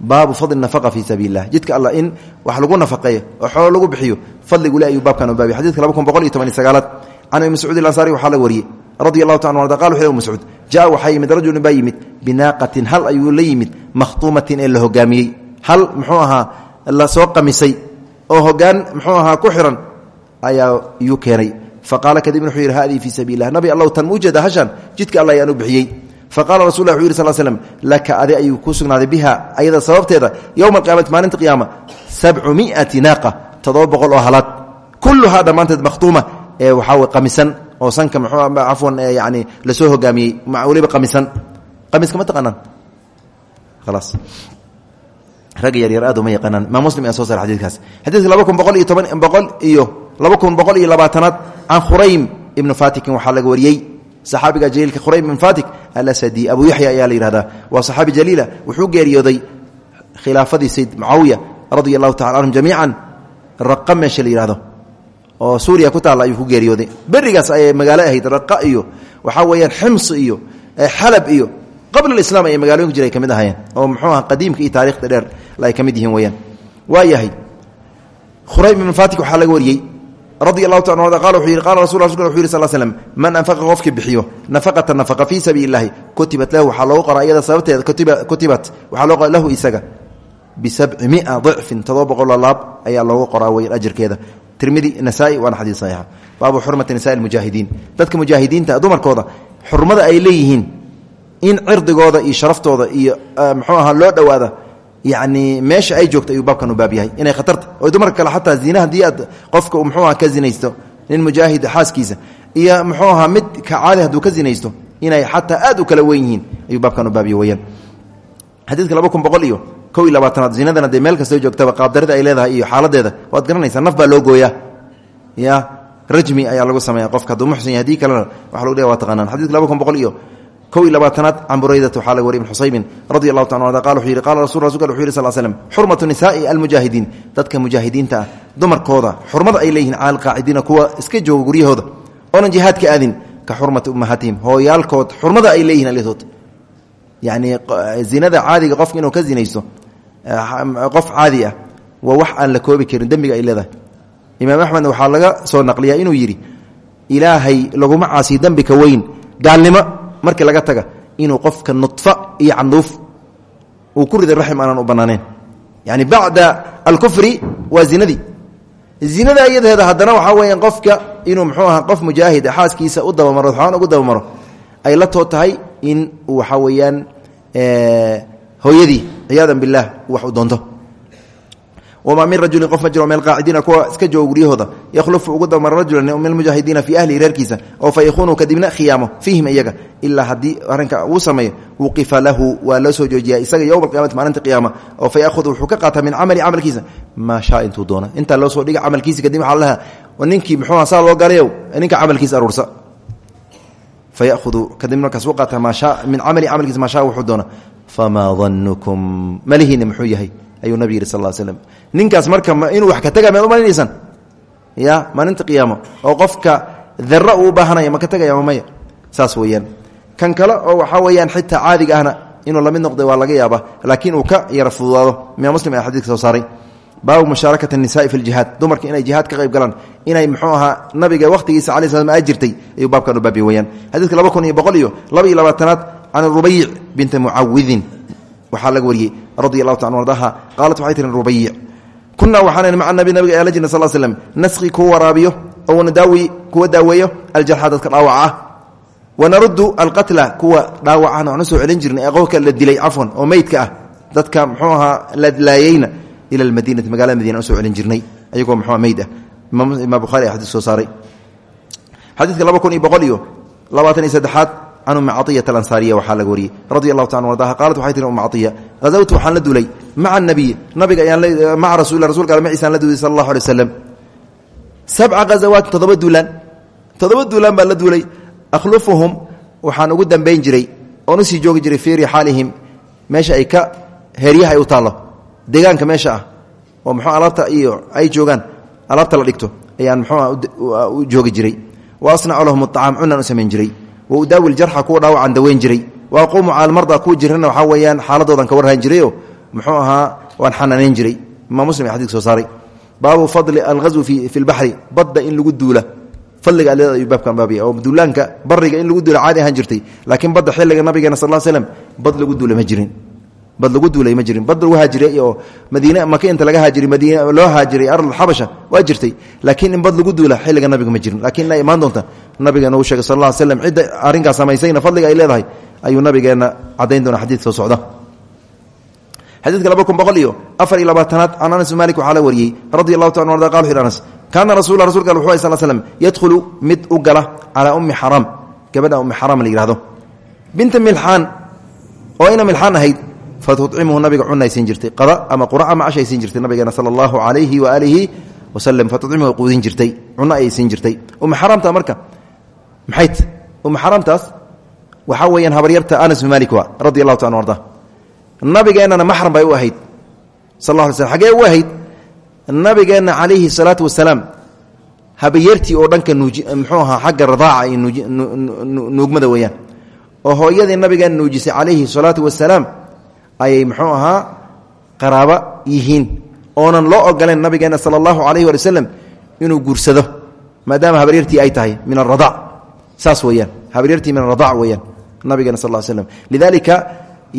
baabu fadli nafaqa fii sabiili lah jidka alla in wax lagu nafaqeeyo oo xoolo lagu bixiyo fadligule ayuu baabkan u baabiy xadidka laba kun boqol iyo toban iyo sagaalaad can abi mascuud ilansari waxaa la wariyey radi allahu ta arda qal wuxu mascuud jaa waxaa yimid rajulun baa yimid binaaqatin hal ayuu la yimid makhtuumatin ee la hogaamiyey hal muxuu ahaa la soo qamisay oo hogaan muxuu ahaa ku xiran ayaa yuu keenay faqaala kadibna wuxuu yidhi haddii fii sabiili lah nabi allow tan muujada hashan jidka alla ayaan u bixiyey faqala rasul lah wuxu yiri sal slm laka adi ayuu ku sugnaaday biha ayada sababteeda yowma alqiyamati maalinta qiyaama sabcu miati naaqa toddoba boqol oo halaad kulluhaa dhammaanteed makhtuuma ee waxaa qamisan oo sanka mxuu cafwan yani la soo hogaamiyey weliba qamisan qamiska ma taqaanaan khalaas ragga yaryar aad uma yaqaanaan. Imaam muslim ayaa soo saaray xadidkaas xadidka laba kun boqol iyo toban boqol iyo laba kun boqol iyo labaatanaad can khuraym ibnu fatikin waxaa laga wariyey. Saxaabiga jaliilka khuraym ibn fatik alasadi abu yaxya ayaa la yihahdaa waa saxaabi jaliila wuxuu geeriyooday khilaafadii sayd mucaawiya radia allahu tacala canhum jamiican. Raqa meesha la yihahdo oo suuriya ku taalla ayuu ku geeriyooday. Berigaas ayay magaalo ahayd raqa iyo waxaa weeyaan xims iyo xalab iyo qabla islam ayay magaloyinku jira ay ka mid ahaayeen oo muxuu aha qadiimka iyo taarikhda dheer ay ka mid yihiin weyaan waa yahay khuraym ibn fatik waxaa laga wariyey radi allahu ta qa wuxuu yidhi qala rasul wuxu yiri sal slm man anfaqa qofkii bixiyo nafaqata nafaqa fii sabiili illahi kutibat lahu waxaa loogu qoraa iyada sababteeda kutibat waxaa loo qora lahu isaga bisabci mia dicfin todoba boqoloo laab ayaa loogu qoraa weyan ajirkeeda. Tirmidi nasaa-i waana xadiis saxiixa. Baabu xurmati nisaai mujaahidiin dadka mujaahidiinta dumarkooda xurmada ay leeyihiin in cirdigooda iyo sharaftooda iyo muxuu ahaa loo dhowaada yani meesha ay joogto ayuu baabkan u baab yahay. Inay khatarta oo dumarka xataa zina haddii qofka muxuu aha ka zinaysto nin mujaahid xaaskiisa iyo muxuu ahaa mid ka caadi hadduu ka zinaysto inay xataa aad u kala weyn yihiin ayuu baabkan u baabya weyaan xadiidka laba kun boqol iyo kow iyo labaatanaad zinadana dee meel kastoo joogtaba qaabdarida ay leedahay iyo xaaladeeda waad garanaysaa naf baa loo gooyaa. Ya rajmi ayaa lagu sameeya qofka hadduu muxsin yahay haddii kalena waxa lagu dhaya waa taqaanaan. Xadidka laba kun boqol iyo kow iyo labaatanaad can buraydat waxaa laga wariy ibn xusaymin radi allahu ta an qala wuxuu yidhi qala rasul rasulka wuxu yiri sal slm xurmatu nisaai almujaahidiin. Dadka mujaahidiinta ah dumarkooda xurmada ay leeyihiin cala alqaacidiina kuwa iska jooga guryahooda oonan jihaadka aadin ka xurmati ummahatihim hooyaalkood xurmada ay leeyihiin altood yani zinada caadiga qofka inuu ka zinaysto qof caadi ah waa wax aan la koobi karin dembiga ay leedahay. Imaam axmedna waxaa laga soo naqliyaa inuu yidhi ilaahay markii laga taga inuu qofka nudfa iyo canduuf uu ku riday raxim aanan u bannaaneen yani bacda alkufri waa zinadii zinada iyadeeda haddana waxaa weeyaan qofka inuu muxuu ahaa qof mujaahid xaaskiisa u dabamaro xaan ugu dabamaro ay la too tahay in waxa weeyaan hooyadii ciyaada bilah wax u doonto wamaa min rajulin qof ma jiro meel qaacidiina kuwa iska jooga guryahooda yakhlufu ugu damara rajulan min almujaahidiina fii ahlihi reerkiisa oo fa yakuunu kadibna khiyaamo fiihim iyaga ilaa haddii arrinka uu sameeyo wuqifa lahu waa loo soo joojiyaa isaga yowma alqiyamati maalinta qiyaama oo fa yaahudu wuxuu ka qaataa min camali camalkiisa maa shaa intuu doona intaa loo soo dhiga camalkiisa kadib waxaa laha ninkii muxuuha saa loo galayow ninka camalkiisa aruursa fa yaudu kadibna markaas u shaa min camali camalkiisa maa shaa wuxuu doona famaa danukum malihiina muxuu yahay ayuu nabig yidhi sal slm ninkaas marka inuu wax ka tagay maad umalinaysan ya maalinta qiyaamo. Oo qofka dara uu baahanaya ma ka tegaya ma maya. Saas weeyaan. Kan kale oo waxaa weeyaan xitaa caadiga ahna inuu la mid noqday waa laga yaaba laakiin uu ka yara fududaado. Miyaa muslim a xadiidka soo saaray. Baabu mushaarakati nisaai fi ljihaad dumarka inay jihaad ka qayb galaan inay muxuu ahaa nabiga wakhtigiisa cala slam ajirtay ayuu baabkan u baabiye weyaan xadiidka laba kun iyo boqol iyo laba iyo labaatanaad can rubayc binta mucawidin. Waxaa laga wariyey radi allahu ta ardaha qaalat waxay tihi rubayic kunaa waxaan maca nabi nabiga ee la jirna sal slm nasqi kuwa waraabiyo oo nadaawi kuwa daaweeyo aljarxa dadka dhaawaca ah wanaruddu alqatla kuwa dhaawacana waxnu soo celin jirnay aqoonka la dilay cafwan oo meydka ah dadka muxuu ahaa la laayeyna ila almadiinati magaalada madiina u soo celin jirnay ayagoo muxuu meyd ah. Imaam bukhari a xadis soo saaray. Xadiidka laba kun iyo boqol iyo labaatan iyo saddexaad can ummi caiyata alansaariya waxaa laga wariyey. Radi allahu ta an ardaha qaalat waxay tihi umma caiya hazawtu waxaan la duulay maca anabiy nabiga ayaan maca rasul rasulka alle maciisaan la duulay sala allahu alay waslam sabca ghazawaat toddoba duulaan. Toddoba duulaan baan la ugu dambayn jiray oon u sii joogi jiray fii rixaalihim. Meesha ay ka heryaha u taallo. Deegaanka meesha ah oo muxuu alaabta iyo ay joogaan alaabta la dhigto ayaan muxuuha u joogi jiray. Wa asnacu lahum acaam cunaan u jiray wa udaawi jarxa kuwa dhaawacan daweyn jiray. Wa aquumu cala almarda kuwa jirana waxaa weeyaan xaaladoodan ka warhaan jirayoo muxuu ahaa waan xanaanayn jiray. Imaam muslim xadidka soo saaray. Baabu fadli alghazwi fi lbaxri badda in lagu duula. Fadliga aleeda ayuu baabkan baabiya oo duulaanka bariga in lagu duula caadi ahaan jirtay. Laakiin badda xilliga nabigeena sal slm bad lagu duula ma jirin. Bad lagu duulay ma jirin. Bad lagu haajiray oo madiine maka inta laga haajiray madiine loo haajiray ardxabasha waa jirtay. Laakiin in bad lagu duula xilliga nabiga ma jirin. Lakiin inay imaan doonta nabigeena uu sheegay sal lla slam cidda arrinkaas samaysayna fadliga ay leedahay ayuu nabigeena caddayn doona xadiid soo socda. Xadiidka laba kun boqol iyo afar iyo labaatanaad can anas malik waxaa la wariyey radi allahu ta arda qal wuxu anas kaana rasul rasulka al wuxu slm yadkhulu mid u gala calaa ummi xaram gabadha ummi xaram la yihahdo binta milxaan oo ina milxaan ahayd fatucimuhu nabiga cunaysiin jirtay qada ama qura ama cashaysiin jirtay nabigeena sala allahu calayhi waaalihi wasalam fatucimuhu quudin jirtay cuno ayay jirtay. Ummi xaramta marka maxayt? Ummi xaramtaas? Waxaa weeyaan habaryarta anas bin malik wa radi allahu ta anu arda nabigeennana maxram bay u ahayd sal la alay slm xagee u ahayd nabigeenna calayhi salaatu wasalaam habayeertii oo dhanka muxuu ahaa xagga radaaca iyo nuugmada weeyaan. Oo hooyadii nabigeena nuujisay calayhi salaatu wasalaam ayay muxuu ahaa qaraabo yihiin. Oonan loo ogoleen nabigeena sala allahu calayhi wali waslem inuu guursado maadaama habaryartii ay saas weeyaan habaryartii min aradac weeyaan nabigeena sal l slm lidaalika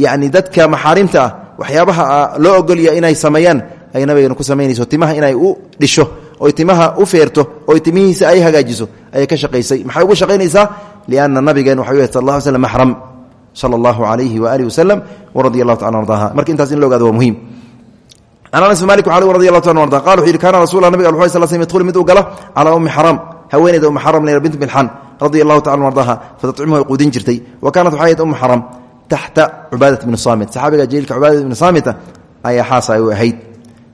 yacni dadka maxaarimta ah waxyaabaha loo ogolya inay sameeyaan ay nabigeena ku samaynayso timaha inay u dhisho oy timaha u feerto oy timihiisa ay hagaajiso ayay ka shaqaysay. Maxay ugu shaqaynaysaa? Lianna nabigeen waxay u sal slam maxram sala allahu calayhi waaalih wasalam waradia allahu taala ardaha. Marka intaas in la ogaado waa muhiim. Can anas bin malik radi allahu ta arda qala wuxu yidhi kaana rasul nabig al sl sl yadkhulu mid u gala calaa ummi xaram haweeneyda ummi xaram la bint milxan radia allahu tacala ardaha fatacimhu ay quudin jirtay. Wa kaanat waxay ahayd ummu xaram taxta cubaadat bni saamit saxaabiga jaliilka cubaadat bni saamita ayaa xaasa ay ahayd.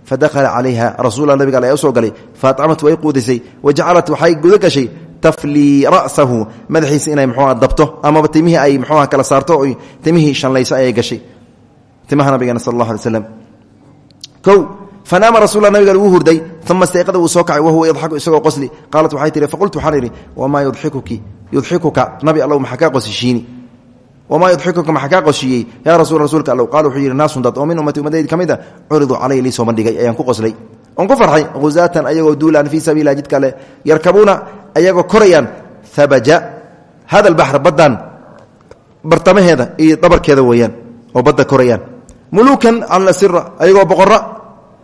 Fadakhala calayha rasuula nabiga al u soo galay. Faatcamat way quudisay. Wa jacalat waxay guda gashay taflii ra'sahu madaxiisa inay mxuua dabto amaba timihii ay mxuuha kala saarto timihii shanlayso ayay gashay. Timaha nabigeena sal allah alay slam kow fanaama rasulla nabiga wuu hurday uma istayqada wuu soo kacay wahuwa yadxaku isagoo qosli qaalat waxay tihi faqultu waxaan idhi wamaa yudxikuki yudxikuka nabi allow maxaa kaa qosishiini wamaa yudxikuka maxaa kaa qosiyey yaa rasul rasuulka allow qaal wuxuu yidhi naasun dad oo min ummati ummadaydi ka mid a curiduu calay lii soo bandhigay ayaan ku qoslay oon ku farxay huzaatan ayagoo duulaan fii sabiila jidka ale yarkabuuna ayagoo korayaan habaja hada albaxr baddaan bartamaheeda iyo boqora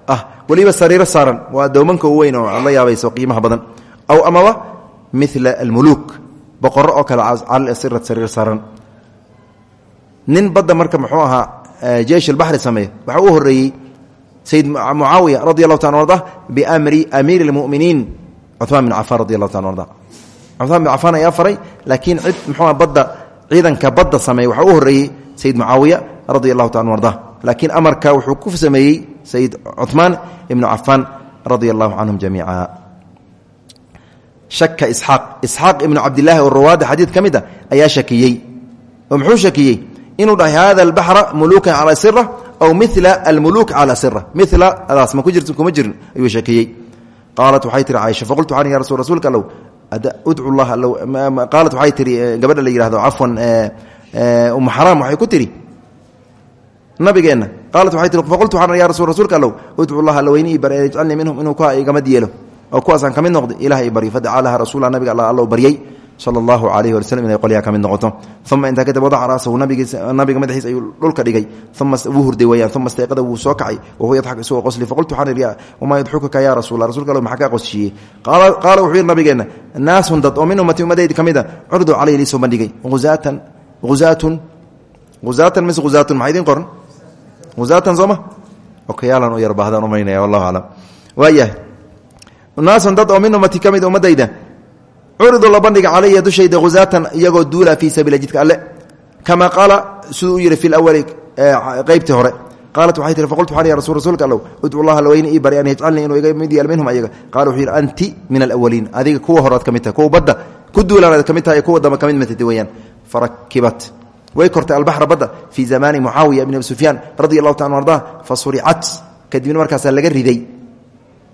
ah weliba sariiro saaran. Waa dowmanka u weyn oo aad la yaabayso qiimaha badan. Aw amaba mila almuluuk boqoro oo kale cala sira sariir saaran. Nin badda marka muxuu ahaa jeish albaxri sameeya waxaa u horeeyey sayid mucaawiya radi allahu ta arda biamri amiiri اlmuminiin cumaan bin cafaan radi allahu ta arda bin cafaan ayaa faray laakiin cid muxuu badda ciidanka badda sameeya waxaa u horeeyey sayid mucaawiya radi allahu ta laakiin amarka wuxuu ku sameeyey sayid cumaan ibnu cafaan radia allahu canhum jamiica. Shaka isxaaq. Isxaaq ibnu cabdilaahi oo rawaada xadiid ka mid a ayaa shakiyey. Oo muxuu shakiyey? Inuu dhahay hada albaxra muluukan calaa sira aw mila almuluuk calaa sira miladaas ma ku jirti kuma jirin ayuu shakiyey. Qaalat waxay tihi caaisha faqultu waxaan ya rasul rasuulka allow udcu llah qaalat waxay tihi gabadha la yihahdo cafwan umu xaraam waxay ku tihi nabigeenna qaalat waxay tii faqultu waxaan ya rasul rasuulka allow udcu llaha alloweyni ii bari ijcalnii minhum inuu kuwa oo kuwaasaan ka mid noqday ilaah i baryo fadacaa rasuula nabiga alla allow baryey sala allahu calayhi wali inay qolyaha ka mid noqoto. Uma intaa kadib wadaca ra'sahu nabiga madaxiis ayuu dhulka dhigay. Uma wuu hurday weyaan uma istayqada wuu soo kacay wahuwa yadxak isagoo qosli. Faqultu waxaan idhi wamaa yadxukuka ya rasuula rasulka allow maxaa kaa qosshiyey qaala wuxuu yidhi naasun dad oo min ummati ummadaydi ka mid a curdu calayhi liisoo bandhigay. Huzaatan huzaatun huzaatan mise huzaatan sooma okayaalan u yarbaahdaan umaynaya wallahu aclam waayahay naasun dad oo min ummati ka mid ummadayda curidu la bandhiga calaya dushayda huzaatan iyagoo duula fii sabiila jidka alle. Kamaa qaala siduu u yihi fi lawali qeybtii hore. Qaalat waxay tihi faqultu waxaan ya rasul rasuulka allow udcu llaha laweyni ii bari an yajcalnii inuu iga mid yeel minhum ayaga. Qaala wuxuu yidhi anti min alawaliin adiga kuwa horaad ka mid tahay kuwa badda ku way kortay albaxra badda fii zamaani mucaawiya ibn abi sufyaan radi allahu ta kadibna markaasaa laga riday.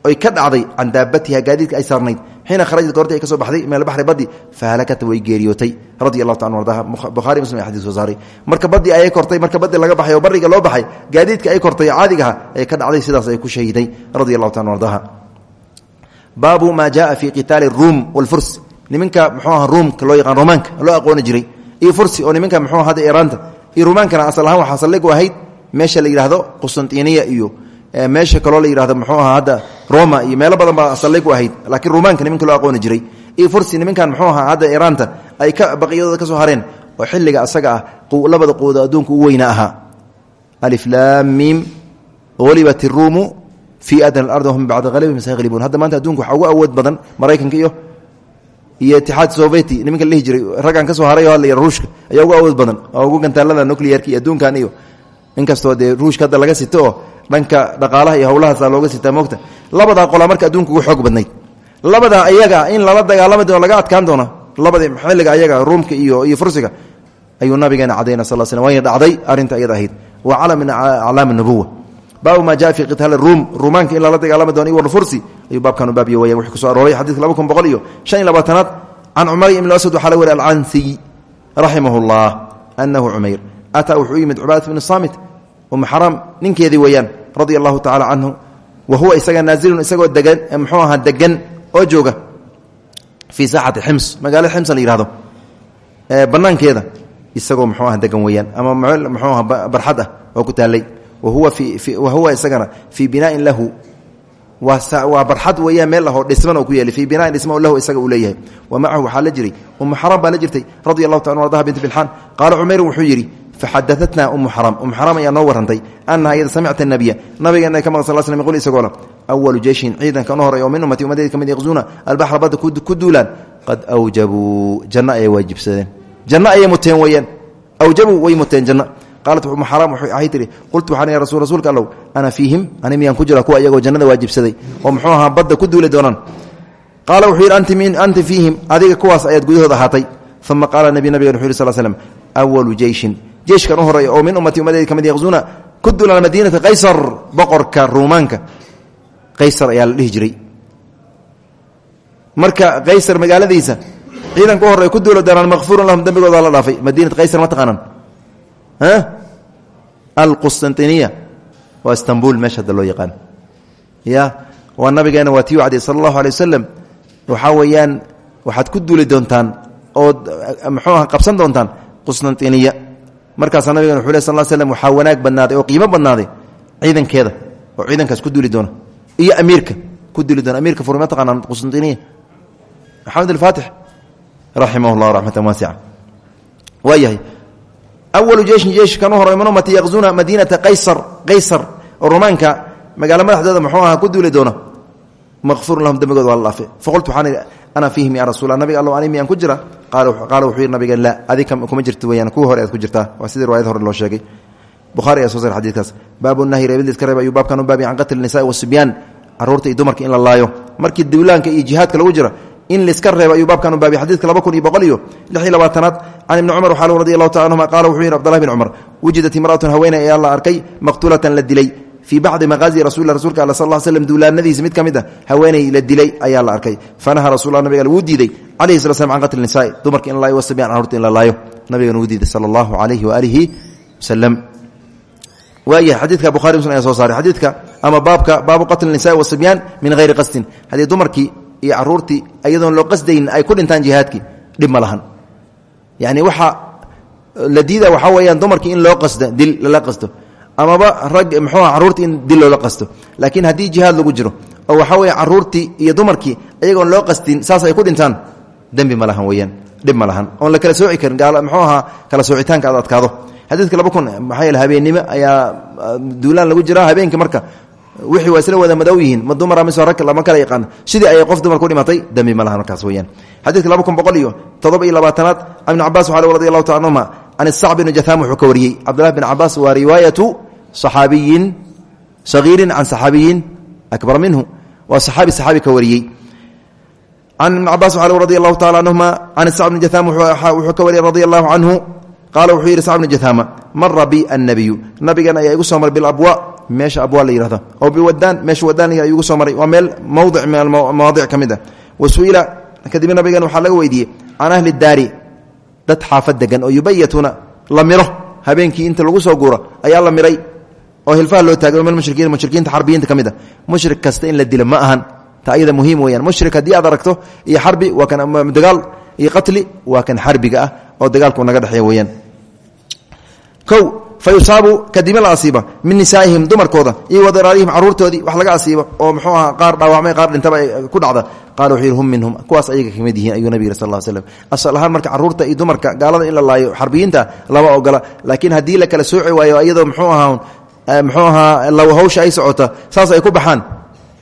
Oy ka dhacday can daabatiha ay saarnayd. Xiina kharajat goortii ay ka soo baxday min albari baddi fahalakata way geeriyootay. Radi allahu ta ardaha buhari muslim ay xadis soo marka baddii ayay kortay marka baddi laga baxay oo bariga loo baxay gaadiidka ay kortay caadigaha ay ka dhacday sidaas ay ku shahiday. Radi allahu ta ardaha baabu maa jaa fi qitaali ruum walfurs. Niminka muxuu aha ruumka loo yaqaan romaanka loo aqooni jiray iyo fursi oo nimanka muxuu hadda iraanta iyo rumaankana asal ahaan waxaa saldhig u ahayd meesha la yidhaahdo qustantiniya iyo meesha kaloo la yidhahdo muxuu ahaa hadda roma iyo meelo badan baa saldhig u ahayd laakiin rumaanka nimanka loo aqooni jiray. Iyo fursi nimankan muxuu ahaa hadda iraanta ay ka baqiyadooda ka soo hareen oo xilliga asaga ah labada quwooda adduunka u weyna ahaa. Aliflaam miim. Ulibat iruumu fii adna alardi wahum bacda halibihim sayaqlibuun hadda maanta adduunka waxaa ugu awood badan maraykanka iyo iyo itixaad sovieti nimanka la jiray raggan ka soo haray oo hadla ruushka. Ayaa ugu awood badan oo ugu gantaalada nuclearka iyo adduunkan iyo inkastoo dee ruushka hadda laga sito dhanka dhaqaalaha iyo howlahaasa looga sitaa moogta. Labadaa qolaa marka adduunka ugu xoog badnayd. Labadaa ayaga in lala dagaalami laga adkaan doono labadii xilliga ayaga ruumka iyo iyo fursiga ayuu nabigeena cadayna sal slam wayna dhacday arrinta iyada ahayd. Wa calam min aclaam nubuwa baabu maa jaa fi qitaali ruum. Ruumaanka in lala dagaalami doono iyo fursi. Ayuu baabkan u baabiye waya wuxuu ku soo arooray xadidka laba kun boqol iyo shan iyo labaatanaad can cumar ibn aswad waxaa la wari alcansiy raximah اllah anahu cumayr. Ataa wuxuu u yimid cubaadat bn saamit umu xaraam ninkeedii weeyaan radia allahu tacala canhu wa huwa isaga naazilun isagoo degan muxuu ahaa degan oo jooga fii saaxati xims magaalada xims la yihahdo banaankeeda isagoo muxuu aha degan weeyaan ama muxuu aha barxad ah oo ku taalay wahuwa isagana fii binaain lahu waa barxad weeyaan meel ahoo dhisman ku yeelay. Fii binaain dhisma lahu isaga uu leeyahay. Wa macahu waxaa la jiray. Umu xaram baa la jirtay radi allahu taala ardaha binti bilxaan qaala cumayru wuxuu yidhi faxadaatna umu xaram umu xaram ayaa noo warrantay annaha iyada samicta nabiya. Nabigeena ka maqan sal slam qul isagoo la awalu jeyshin ciidanka no horey oo min ummati ummadeyda ka mid yaqzuuna albaxra badda ku duulaan. Qad awjabuu qaalat umu xaram waxay ahay tihi qultu waxaan ya rasul rasuulka ana fiihim ani miyaan ku jira kuwa iyagoo jannada waajibsaday oo muxuu ahaa badda ku duuli doonaan qaala wuxuu yidhi anti fiihim adiga kuwaas ayaad gudahood ahaatay uma qaala nabi nabigan wuxu yhi sl slm awalu jeyshin jeeshkan u horreeya oo min ummati ummadeyda ka mid yaqzuuna ku duulaan madiinata qaysar boqorka ruumaanka qaysar ayaa la dhihi marka qaysar magaaladiisa ciidanka u horey ku duula doonaan makfuurun lahum dembigooda la dhaafay madiinat qaysar ma taqaanaan alqustantiniya. Waa istanbul meesha hadda loo yaqaan. Ya waa nabigeena waa tii wacday sala allahu alay wasalam waxaa weeyaan waxaad ku duuli doontaan ood muxuu aha qabsan doontaan qustantiniya. Markaasaa nabigen wuxu leh sal l slm waxaa wanaag badnaaday oo qiimo badnaaday ciidankeeda oo ciidankaas ku duuli doona. Iyo amiirka ku duuli doona. Amiirka furi ma taqaanaan qustantiniya. Maxamed alfaatix raximah llah raxmatan waasica waayahay awalu jeishin jeish kan u hor min ummati yaqzuuna madiinata qaysar qaysar oo romaanka magaalo madaxdooda muxuu ahaa ku duuli doona maqfurun lahum dembigooda waa la dhaafe faqultu waxaan ana fiihim ya rasuula nabiga allow ani miyaan ku jira qaala wuxuu yidhi nabiga la adi kuma jirto weyaan kuwii hore aad ku jirtaa waa sidii riwaayad hore loo sheegay buhari ayaa soo sar xadidkaas baabu nahyi reebidis ka reeb ayuu baabkan u baabiy can qatli nisaai wasibyaan carruurta iyo dumarka in la laayo markii duulaanka iyo jihaadka lagu jira in liska reebo ayuu baabkan u baabiy xadidka laba kun iyo boqol iyo lix iyo labaatanaad can ibni cumar taala anhuma qaala wuxuu yidhi abdulahi bin cumar wujidat imra'atun haweeney ayaa la arkay maqtuulatan la dilay. Fii bacdi maqaazi rasul rasulka all sal slm mid ka mid a haweeney la arkay. Fanaha rasul nabiga wuu diiday calayhi sala slam can qatli nisaai. Dumarka in la laayo wasabyaan carurta in la laayo diiday sala allahu calayhi waaalihi wasalam waaya xadiidka buhari muslim ayaa soo saaray. Xadiidka ama baabka baabu qatli nisaai wasabyaan min hayri qasdin. Haddii dumarkii iyo caruurtii iyadoon loo qasdayn ay ku dhintaan jihaadkii dhib ma lahan. Yani waxa la diida waxaa weyaan in loo qasdo dil lala qasdo amaba rag mxuuha caruurtii in dil loola qasto. Laakiin haddii jihaad lagu jiro oo waxaa weya caruurtii iyo dumarkii iyagoon loo qastin saas ay ku dhintaan dembi ma lahan weyaan dhib lahan. Oon la kala sooci karin gaal mxuu ahaa kala soocitaanka aad adkaado. Xadiidka laba kun maxaa habeennimo ayaa duulaan lagu jiraa habeenkii marka wixii waa isla wada madow yihiin ma dumara mise rag lama kala yaqaan. Sidii ayay qof dumar ku dhimatay dembi ma lahan markaas weyaan xadiidka laba kun boqol iyo toddoba iyo labaatanaad can ibni cabas waxaa radi allahu taala anhuma can isacb bn jatham wuxuu ka wariyey. Cabdullahi bin cabaas waa riwaayatu صaxaabiyin sagiirin can saxaabiyin akbar minhu. Waa saxaabi saxaabi ka wariyey. Can ibn cabas wa radi allahu taala anhuma can isacb bn jatham wuxuu ka wariyey radi allahu canhu qaala wuxuu yidhi sacb bn jathama mara bi annabiyu nabigan ayaa igu soo maray bilabwa. Meesha abwa la yihahdo oo biwadaan meesha wadaan igu soo maray. Waa meel mowdic min almawaadic ka mid ah. Wa su'ila kadibna nabigan waxaa laga weydiiyey can ahli daari dad xaafad degan oo yubayatuuna la miro. Habeenkii inta lagu soo guuro ayaa la miray oo hilfaha loo taagay min mushrikiin mushrikiinta xarbiyiinta ka mid a mushrik kasta in la dilo ma ahan. Ta ayada ah kow fa yusaabu kadibna la asiiba min nisaa'ihim dumarkooda iyo wadaraarihim caruurtoodii wax laga asiibo oo muxuu aha qaar dhaawacmay qaar dhintaba ku dhacda. Qaala wuxuu yidhi hum minhum. Kuwaas ayaga ka mid yihiin ayuu nabig yiri sal ll slam asal ahaan marka carruurta iyo dumarka gaalada in la laayo xarbiyiinta lama ogola laakiin haddii la kala sooci waayo iyadoo muxuu ahaa muxuu ahaa law hawsha ay socota saas ay ku baxaan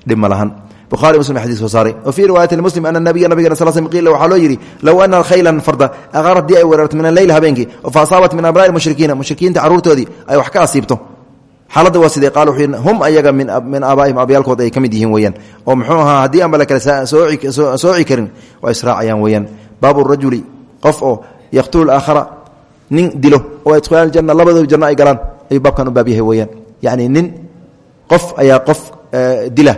dhib lahan buhari muslim xadis soo saaray. Wa fii riwaayati muslim ana nabiya nabigana sal sl qiila waxaa loo yidhi low ana khaylan farda aqaar haddii ay weerarto min alleyl habeenkii fa asaabat min abnaa'i mushrikiina mushrikiinta carruurtoodii ay wax ka asiibto. Xaaladda waa sidee? Qaal wuxuu hum ayaga min aabaa'ihim abayaalkooda ay ka mid yihiin weeyaan. Oo muxuu ahaa haddii aanba la kala sooci karin waa israacayaan weeyaan. Baabu rajuli qof oo yaqtulu aakhara nin dilo oo idkhulaal janna labadooda janno ay galaan ayuu baabkan u baab yahay weeyaan. Yacni nin qof ayaa qof dila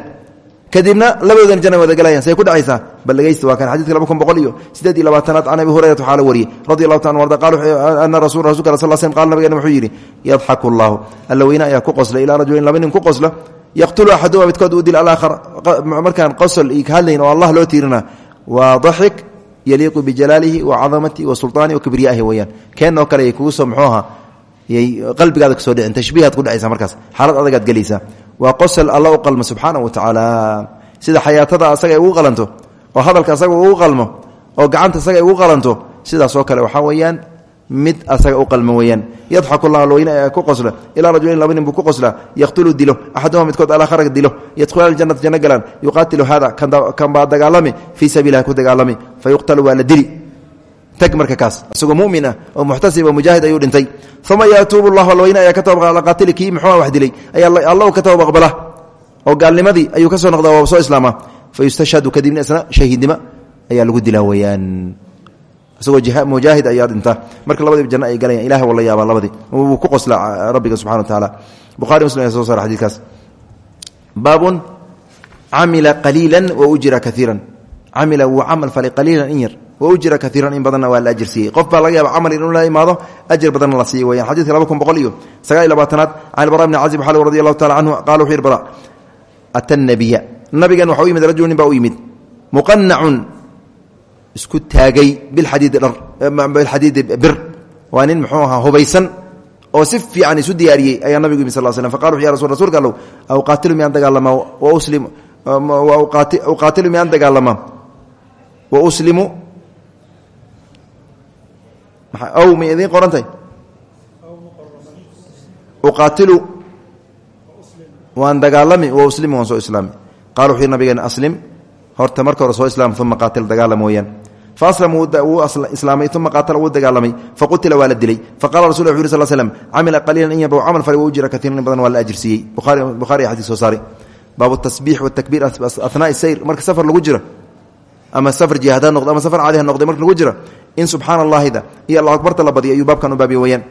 kadibna labadoodan jana wada galayaan say ku dhacaysaa. Bal waa kan xadidka laba kun boqol iyo siddeed abi hurayrata waxaa la wariyey taala arda qal ana rasul rasulka sal slm qala nabigena wuxuu yidhi yadxaku allahu alla weyne ayaa ku qosla ilaa rajulin laba ku qosla yaqtulu axaduma midkood uu dil alaakhar markaan qosol ka hadlayn oo allah loo tiirina waa daxik yaliiqu wa cadamatihi wa sulطaanihi wa kibriyaahi weeyaan keenoo kale ay soo muxuu ahaa yay qalbigaada ku soo dhicin tashbiihaad ku dhacaysa markaas xaalad adagaad gelaysaa waa qosol alla u qalmo subxaanahu wa tacaala sida xayaatada asaga ay ugu qalanto oo hadalka asaga ugu qalmo oo gacanta asaga ay ugu qalanto sidaasoo kale waxaa weeyaan mid asaga u qalmo weeyaan. Yadxaku allah alweyne ee ku qosla ilaa rajulin laba buu ku qoslaa yaqtulu dilo axaduma midkood alaakhara dilo yadkhulaa aljannata janno galaan yuqaatilu hada kan baa dagaalami fii sabiililah ku dagaalami fa yuqtalu waa la dili tag marka kaas. Isagoo mumin ah oo muxtasib oo mujaahid ayuu dhintay. Uma yatuubu llahu alweyne ayaa ka taba qaatili kii muxuu wax dilay. Ayaa allahu ka taba aqbala oo gaalnimadii ayuu ka soo noqda oo soo islaama. Fa yustashhadu kadibna isna shahiidnimo ayaa lagu dilaa weeyaan. Isagoo mujaahid ayaa dhinta. Marka labadiiba janno ay galayaan ilahay wala yaabaa labadii. Wuu ku qosla rabbiga subxana wa tacaala. Bukhari muslim ayaa soo saara xadidkaas baabun camila qaliila wa ujira kaiiran camila wuu camal falay qaliilan in yar waujira kaiiran in badanna waa la ajir siiyey qof baa laga yaaba camal inuu la imaado ajir badanna la siiy weyaan xadidka laba kun boqol iyo sagaal iyo labaatanaad can ilbara bni cazib xal radi allahu tacala canhu qala wuxuu yidhi bara ata nabiya nabigan waxa u yimid rajul nin baa u yimid muqanacun isku taagay bilxadiidi dhar bilxadiidi bir waa nin muxuu ahaa hubaysan oo si fiican isu diyaariyey ayaa nabigu yimid sal l slm faqala wuxu ya rasul rsulka allow auqaatilu miyaan dagaalamaa wa uslim uqaatilu miyaan dagaalamaa wa uslimu aw may idiin qorantahay uqaatilu. Waan dagaalami wa uslimi waan soo islaami. Qala wuxuu yidhi nabigeena aslim. Horta marka hore soo islaam uma qaatil dagaalama weyaan faaslam wuu islaamay uma qaatala wuu dagaalamay. Faqutila waa la dilay. Faqala rasul wu yiri sl slm camila qaliilan in yarba camal fali wa ujira katiiran in badan waa la ajirsiiyey bukhari xadis soo saari baabu tasbiix watakbiir athnaa'i sayr. Marka safar lagu jiro ama safar jihaad ha noqdo ama safar caadi ha noqday marka lagu jiro in subxaana allaahida iyo allah akbarta la badiyo ayuu baabkan u baabiye weyaan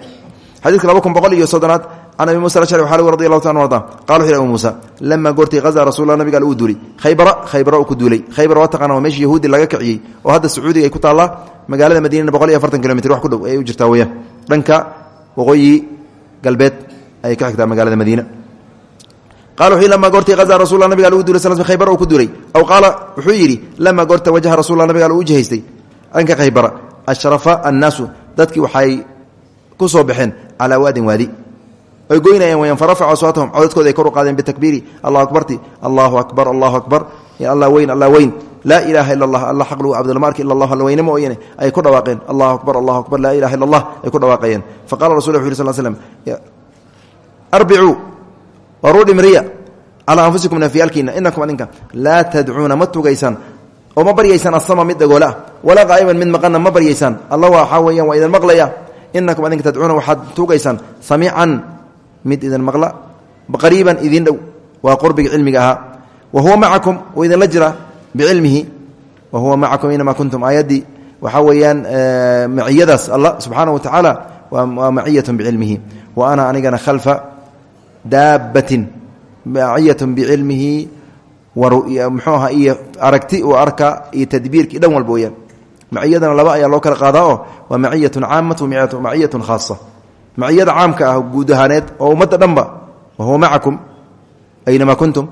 xadiidka laba kun boqol iyo soddonaad can abi musa ashari waxaa radi allahu ta arda qala wuxu yhi abu muusa lamaa goortii hazaa rasulla nabiga al uu duulay. Khaybara khaybara uu ku duulay. Khaybar waa taqana waa meesha yahuudi laga kiciyey oo hadda sacuudiga ay ku taallaa magaalada madiinana boqol iyo afartan kilomitr wax ku dhow ay u jirtaa weyaan dhanka waqooyi galbeed ayay ka xigtaa magaalada madiina qala wuxuu lamaa goortii hazaa rasulla nabiga duulay sl khaybar uu ku duulay aw qaala wuxuu yidhi lamaa goorta wajaha rasulla nabiga uu jihaystay dhanka khaybara ashrafa annaasu dadkii waxay ku soo baxeen calaa waadin waadi ay goynayeen weyaan farafacu aswaatahum codadkooda ay kor u qaadeen bitakbiiri allahu akbarti allahu akbar allahu akbar allah weyn allah weyn laa ilaaha ila allah alla xaq lagu cabdilma arki ila allah alla weyne mooyane ay ku dhawaaqeen allahu akbar allahu akbar laa ilaha illa allah ay ku dhawaaqayeen faqala rasul wuxu yiri sal slm arbicuu waruu dhimriya. Calaa anfusikum nafyaalkiina inakum adinka laa tadcuuna ma tugaysaan ma baryaysaan asama mid dhagoola ah walaa qaa'iban mid maqanna ma baryaysaan. Alla waxaa weeyaan waa idin maqlaya. Inakum adinka tadcuuna waxaad tugaysaan samiican mid idin maqla. Qariiban idin dhow. Waa qurbiga cilmiga wa huwa macakum uu idinla jira bicilmihi. Wa huwa macakum inamaa kuntum aayaddii waxaa weeyaan maciyadaas allah subxaana wa tacaala waa maciyatun bicilmihi. Wa ana anigana khalfa daabbatin maciyatun bicilmihi muxuu aha iyo aragti uu arkaa iyo tadbiirki dhan walba weyaan maciyadana laba ayaa loo kala qaadaa oo waa maciyatun caamatu maciyatun khaasa maciyada caamka ah guud ahaaneed oo ummadda dhanba wa huwa macakum aynamaa kuntum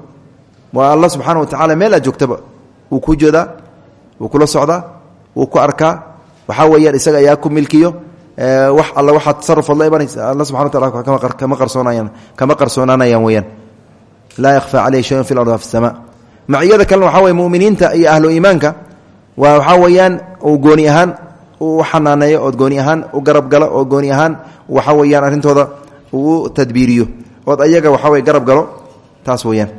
waa alla subxaana wa tacala meel aad joogtaba wuu ku kula socdaa wuu ku arkaa waxaa weeyaan isaga ku milkiyo wax alla waxaad tasarufood la imanaysa alla subxana wa tacala kama qarsoonayaan kama qarsoonaanayaan weeyaan. Laa yakhfaa caleyhi shayun fi lardi wa fi sama maciyada kalena waxaa weye muminiinta iyo ahlu iimaanka waa waxaa weeyaan uu gooni ahaan u xanaaneeyo ood gooni ahaan u garab galo oo gooni ahaan waxa weyaan arrintooda uu tadbiiriyo. Ood ayaga waxa wey garab galo taas weyaan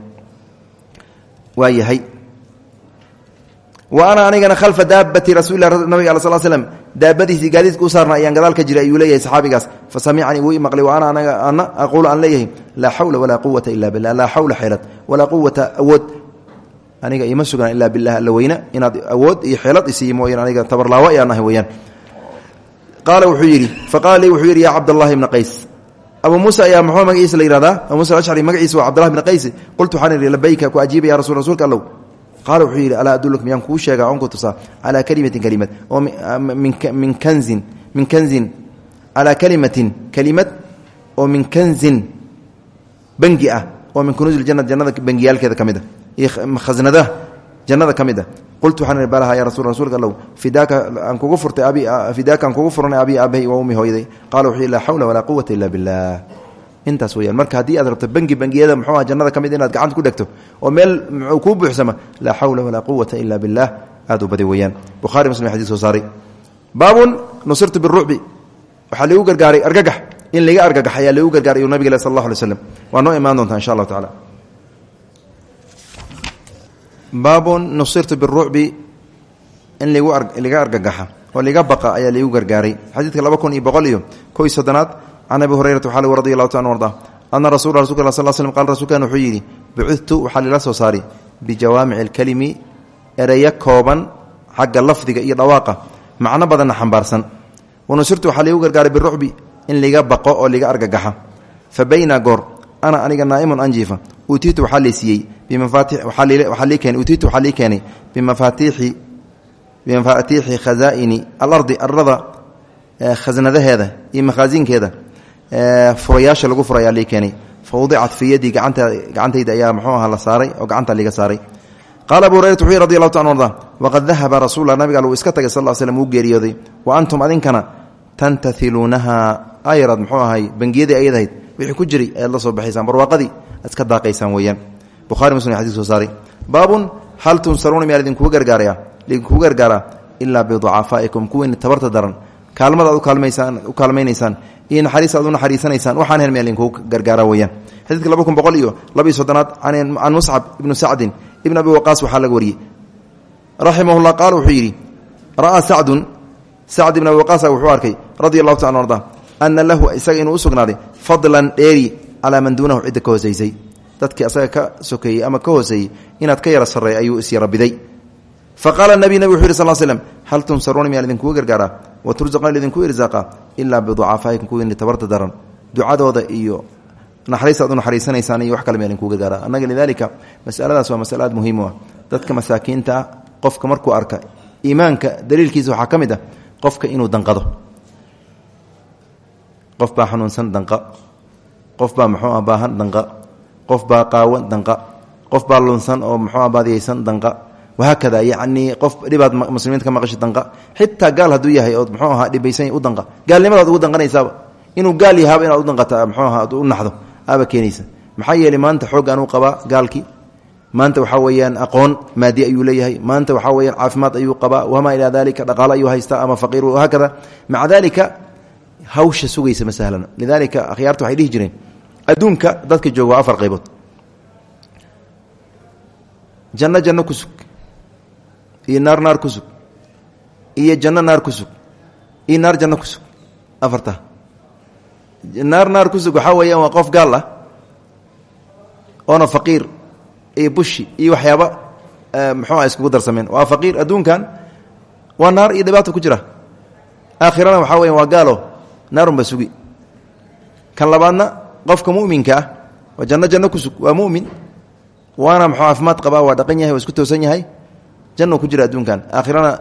waa yahay wa ana anigana khalfa daabati rasulilah nabiga al sl slm daabadiisii gaadiidka u saarna ayaan gadaal ka jiray ayuu leeyahay saxaabigaas. Fa samicanii wuu i maqlay wa ana anaga ana aquulu aan leeyahay laa xawla walaa quwata ila billah laa xawla xeelad walaa quwata awood. Aniga ima sugnaan ilaa bilah alla weyna inaad awood iyo xeelad isiiy mooyaan aniga tabarlaawo ayaan ahay weyaan. Qaala wuxuu yidhi faqaala lii wuxuu yidhi yaa cabdallahi bna qays abu muusa ayaa muxuu magaciisa la yihahdaa abu musa alashcari magaciisa waa cabdllahi bna qaala wuxuu yidhi alaa aduluk miyaan kuu sheegaa oon ku tusaa calaa kalimatin kelimad oo min kanzin min kanzin calaa kalimatin kelimad oo min kanzin bangi ah oo min kunuusi ljana jannada bangiyaalkeeda ka mid a iyo khasnadaha jannada ka mid a qultu waxaan ihi balaha ya rasul rasuulka allow fidaaka aan kugu furtay abi fidaaka aan kugu furanay abi aabahay waa ummi hooyaday qaala wuxuu yihi laa xawla walaa quwata illa billah intaas weyaan marka haddii aad rabto bangi bangiyada muxuu aha jannada ka mid inaad gacanta ku dhegto oo meel kuu buuxsama laa xawla walaa quwata ila billah aad u badi weyaan bukhari muslim xadis soo saaray. Baabun nusirtu birucbi waxaa lagu gargaaray argagax. In laga argagax ayaa lagu gargaaray uu nabig sal allah alay slam waa noo imaan doontaa insha allahu tacala baabun nusirtu birucbi in laga argagaxa oo laga baqa ayaa lagu gargaaray. Xadiidka laba kun iyo boqol iyo ko iyo soddonaad can abi hurayrata waxaa lg radi allahu ta an arda ana rasul rasulka sal slm qal rasuulkan wuxuu yidhi bucidtu waxaa lila soo saaray bijawaamici alkelimi ereyo kooban xagga lafdiga iyo dhawaaqa macno badanna xambaarsan wanusirtu waxaa liigu gargaaray birucbi in liga baqo oo liga argagaxa fa bayna goor ana aniga naa'imun anjiifa utiitu waxaa lii siiyey utiitu waxaa lii keenay bimafaatiixi khazaa'ini alardi arada khasnadaheeda iyo makhaasinkeeda furayaasha lagu furay ayaa lii keenay fa wadicat fii yadii gacantayda ayaa muxuu aha la saaray oo gacanta liga saaray. Qaala abu hurayrata wuxuu radi allahu ta an arda waqad dahaba rasulla nabiga uu iska tagay sal l slm uu geeriyooday. Wa antum adinkana tantailuunaha ayrad muxuu ahay bangiyadii ayadahayd wixii ku jiray ayaad la soo baxaysaan barwaaqadii iska daaqaysaan weeyaan. Bukhari muslim xadis soo saaray. Baabun hal tunsaruuna miyaa idinkugu gargaaraya? Idinkugu gargaaraa ilaa biducafaa'ikum kuwiina tabarta daran. Kaalmada aad ukaalmaysaan u kaalmaynaysaan iyo naxariis aad u naxariisanaysaan waxaan helmaya linkugu gargaara weyaan xadiidka laba kun boqol iyo laba iyo soddonaad can muscab ibnu sacdin ibn abi waqaas waxaa laga wariyey. Raximahullah qaal wuxuu yidhi ra'aa sacdun sacd ibn abi wuxuu arkay radia allahu taala arda ana lahu isaga inuu u sugnaaday fadlan dheeri calaa man duunahu cidda ka hoosaysay dadkii asaga ka sokeeyey ama ka hooseeyey inaad ka yara sarreey ayuu isyarabiday faqaala nabi nabig wuxu yiri sal slm hal tunsaruuna miyaan idinkugu gargaaraa wa tursaquuna idinku irsaaqa ilaa biducafaa'ikum kuwiini tabarta daran ducadooda iyo naxariis aad u naxariisanaysaan iyo wax kale miyaan idinkugu gargaara annaga lidaalika masaladaas waa masale aad dadka masaakiinta ah qofka markuu arka iimaanka daliilkiisa waxaa ka mid ah qofka inuu danqado qof baa xanuunsan danqa qof baa muxuu ah danqa qof baa qaawan danqa qof baa lunsan oo muxuu ah danqa wahaakada yacnii qof dhibaad muslimiinta ka maqashi danqa xitaa gaal hadduu yahay ood muxuu ahaa dhibaysan u danqa gaalnimadaad ugu danqanaysaaba inuu gaal yahaaba inaad u danqata muxuu ahaa u naxdo aaba keenaysa maxaa yeelay maanta xoog anuu qabaa gaalkii maanta waxaa weeyaan aqoon maadi ayuu leeyahay maanta waxaa weyaan caafimaad ayuu qabaa wamaa ilaa dalika dhaqaalo ayuu haystaa ama faqiir haakada maca dalika hawsha sugaysa ma sahlana lidalika akhyaarta waxay dhihi jireen adduunka dadka jooga waa afar qaybood janno janno ku sug iyo naar naar ku sug. Iyo janno naar ku sug. Iyo naar janno ku sug. Afarta. Naar naar ku sug waxaa weeyaan waa qof gaal ah. Iyo bushi. Iyo waxyaaba muxuuha iskugu darsameen waa faqiir adduunkan waa naar iyo dhibaato ku jira. Aakhirana waxaa weya waa gaalo. Naarunba sugi. Kan labaadna qofka muminka ah waa janno janno ku sug. Waa mumin. Waana muxuu caafimaad qabaa waa dhaqan yahay waa isku toosan yahay jannu ku jira adduunkan. Aakhirana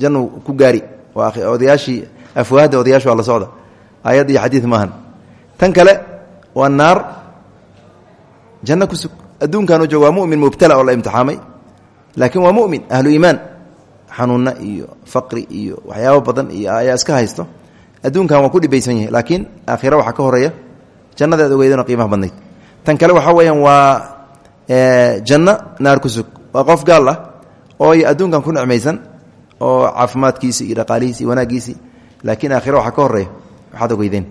jannu ku gaari. Odayaashii afwaahda odayaashu waa la socda. Aayad iyo xadiid maahan. Tan kale waa naar janno ku sug adduunkan u joog waa mumin mubtala oo la imtixaamay. Laakiin mumin ahlu iimaan xanuunna iyo faqri iyo waxyaabo badan iyo ayaa iska haysto. Adduunkan waa ku dhibaysan yahay laakiin aakhira waxaa ka horreeya jannadaad ogeydano qiimaha badnayd. Tan kale waxaa weeyaan waa janno naar ku sug. Waa qof gaal ah oo adduunkan ku nicmaysan oo caafimaadkiisi iyo dhaqaalihiisi iyo wanaaggiisii laakiin aakhira waxaa ka horreeya waxaad ogeydeen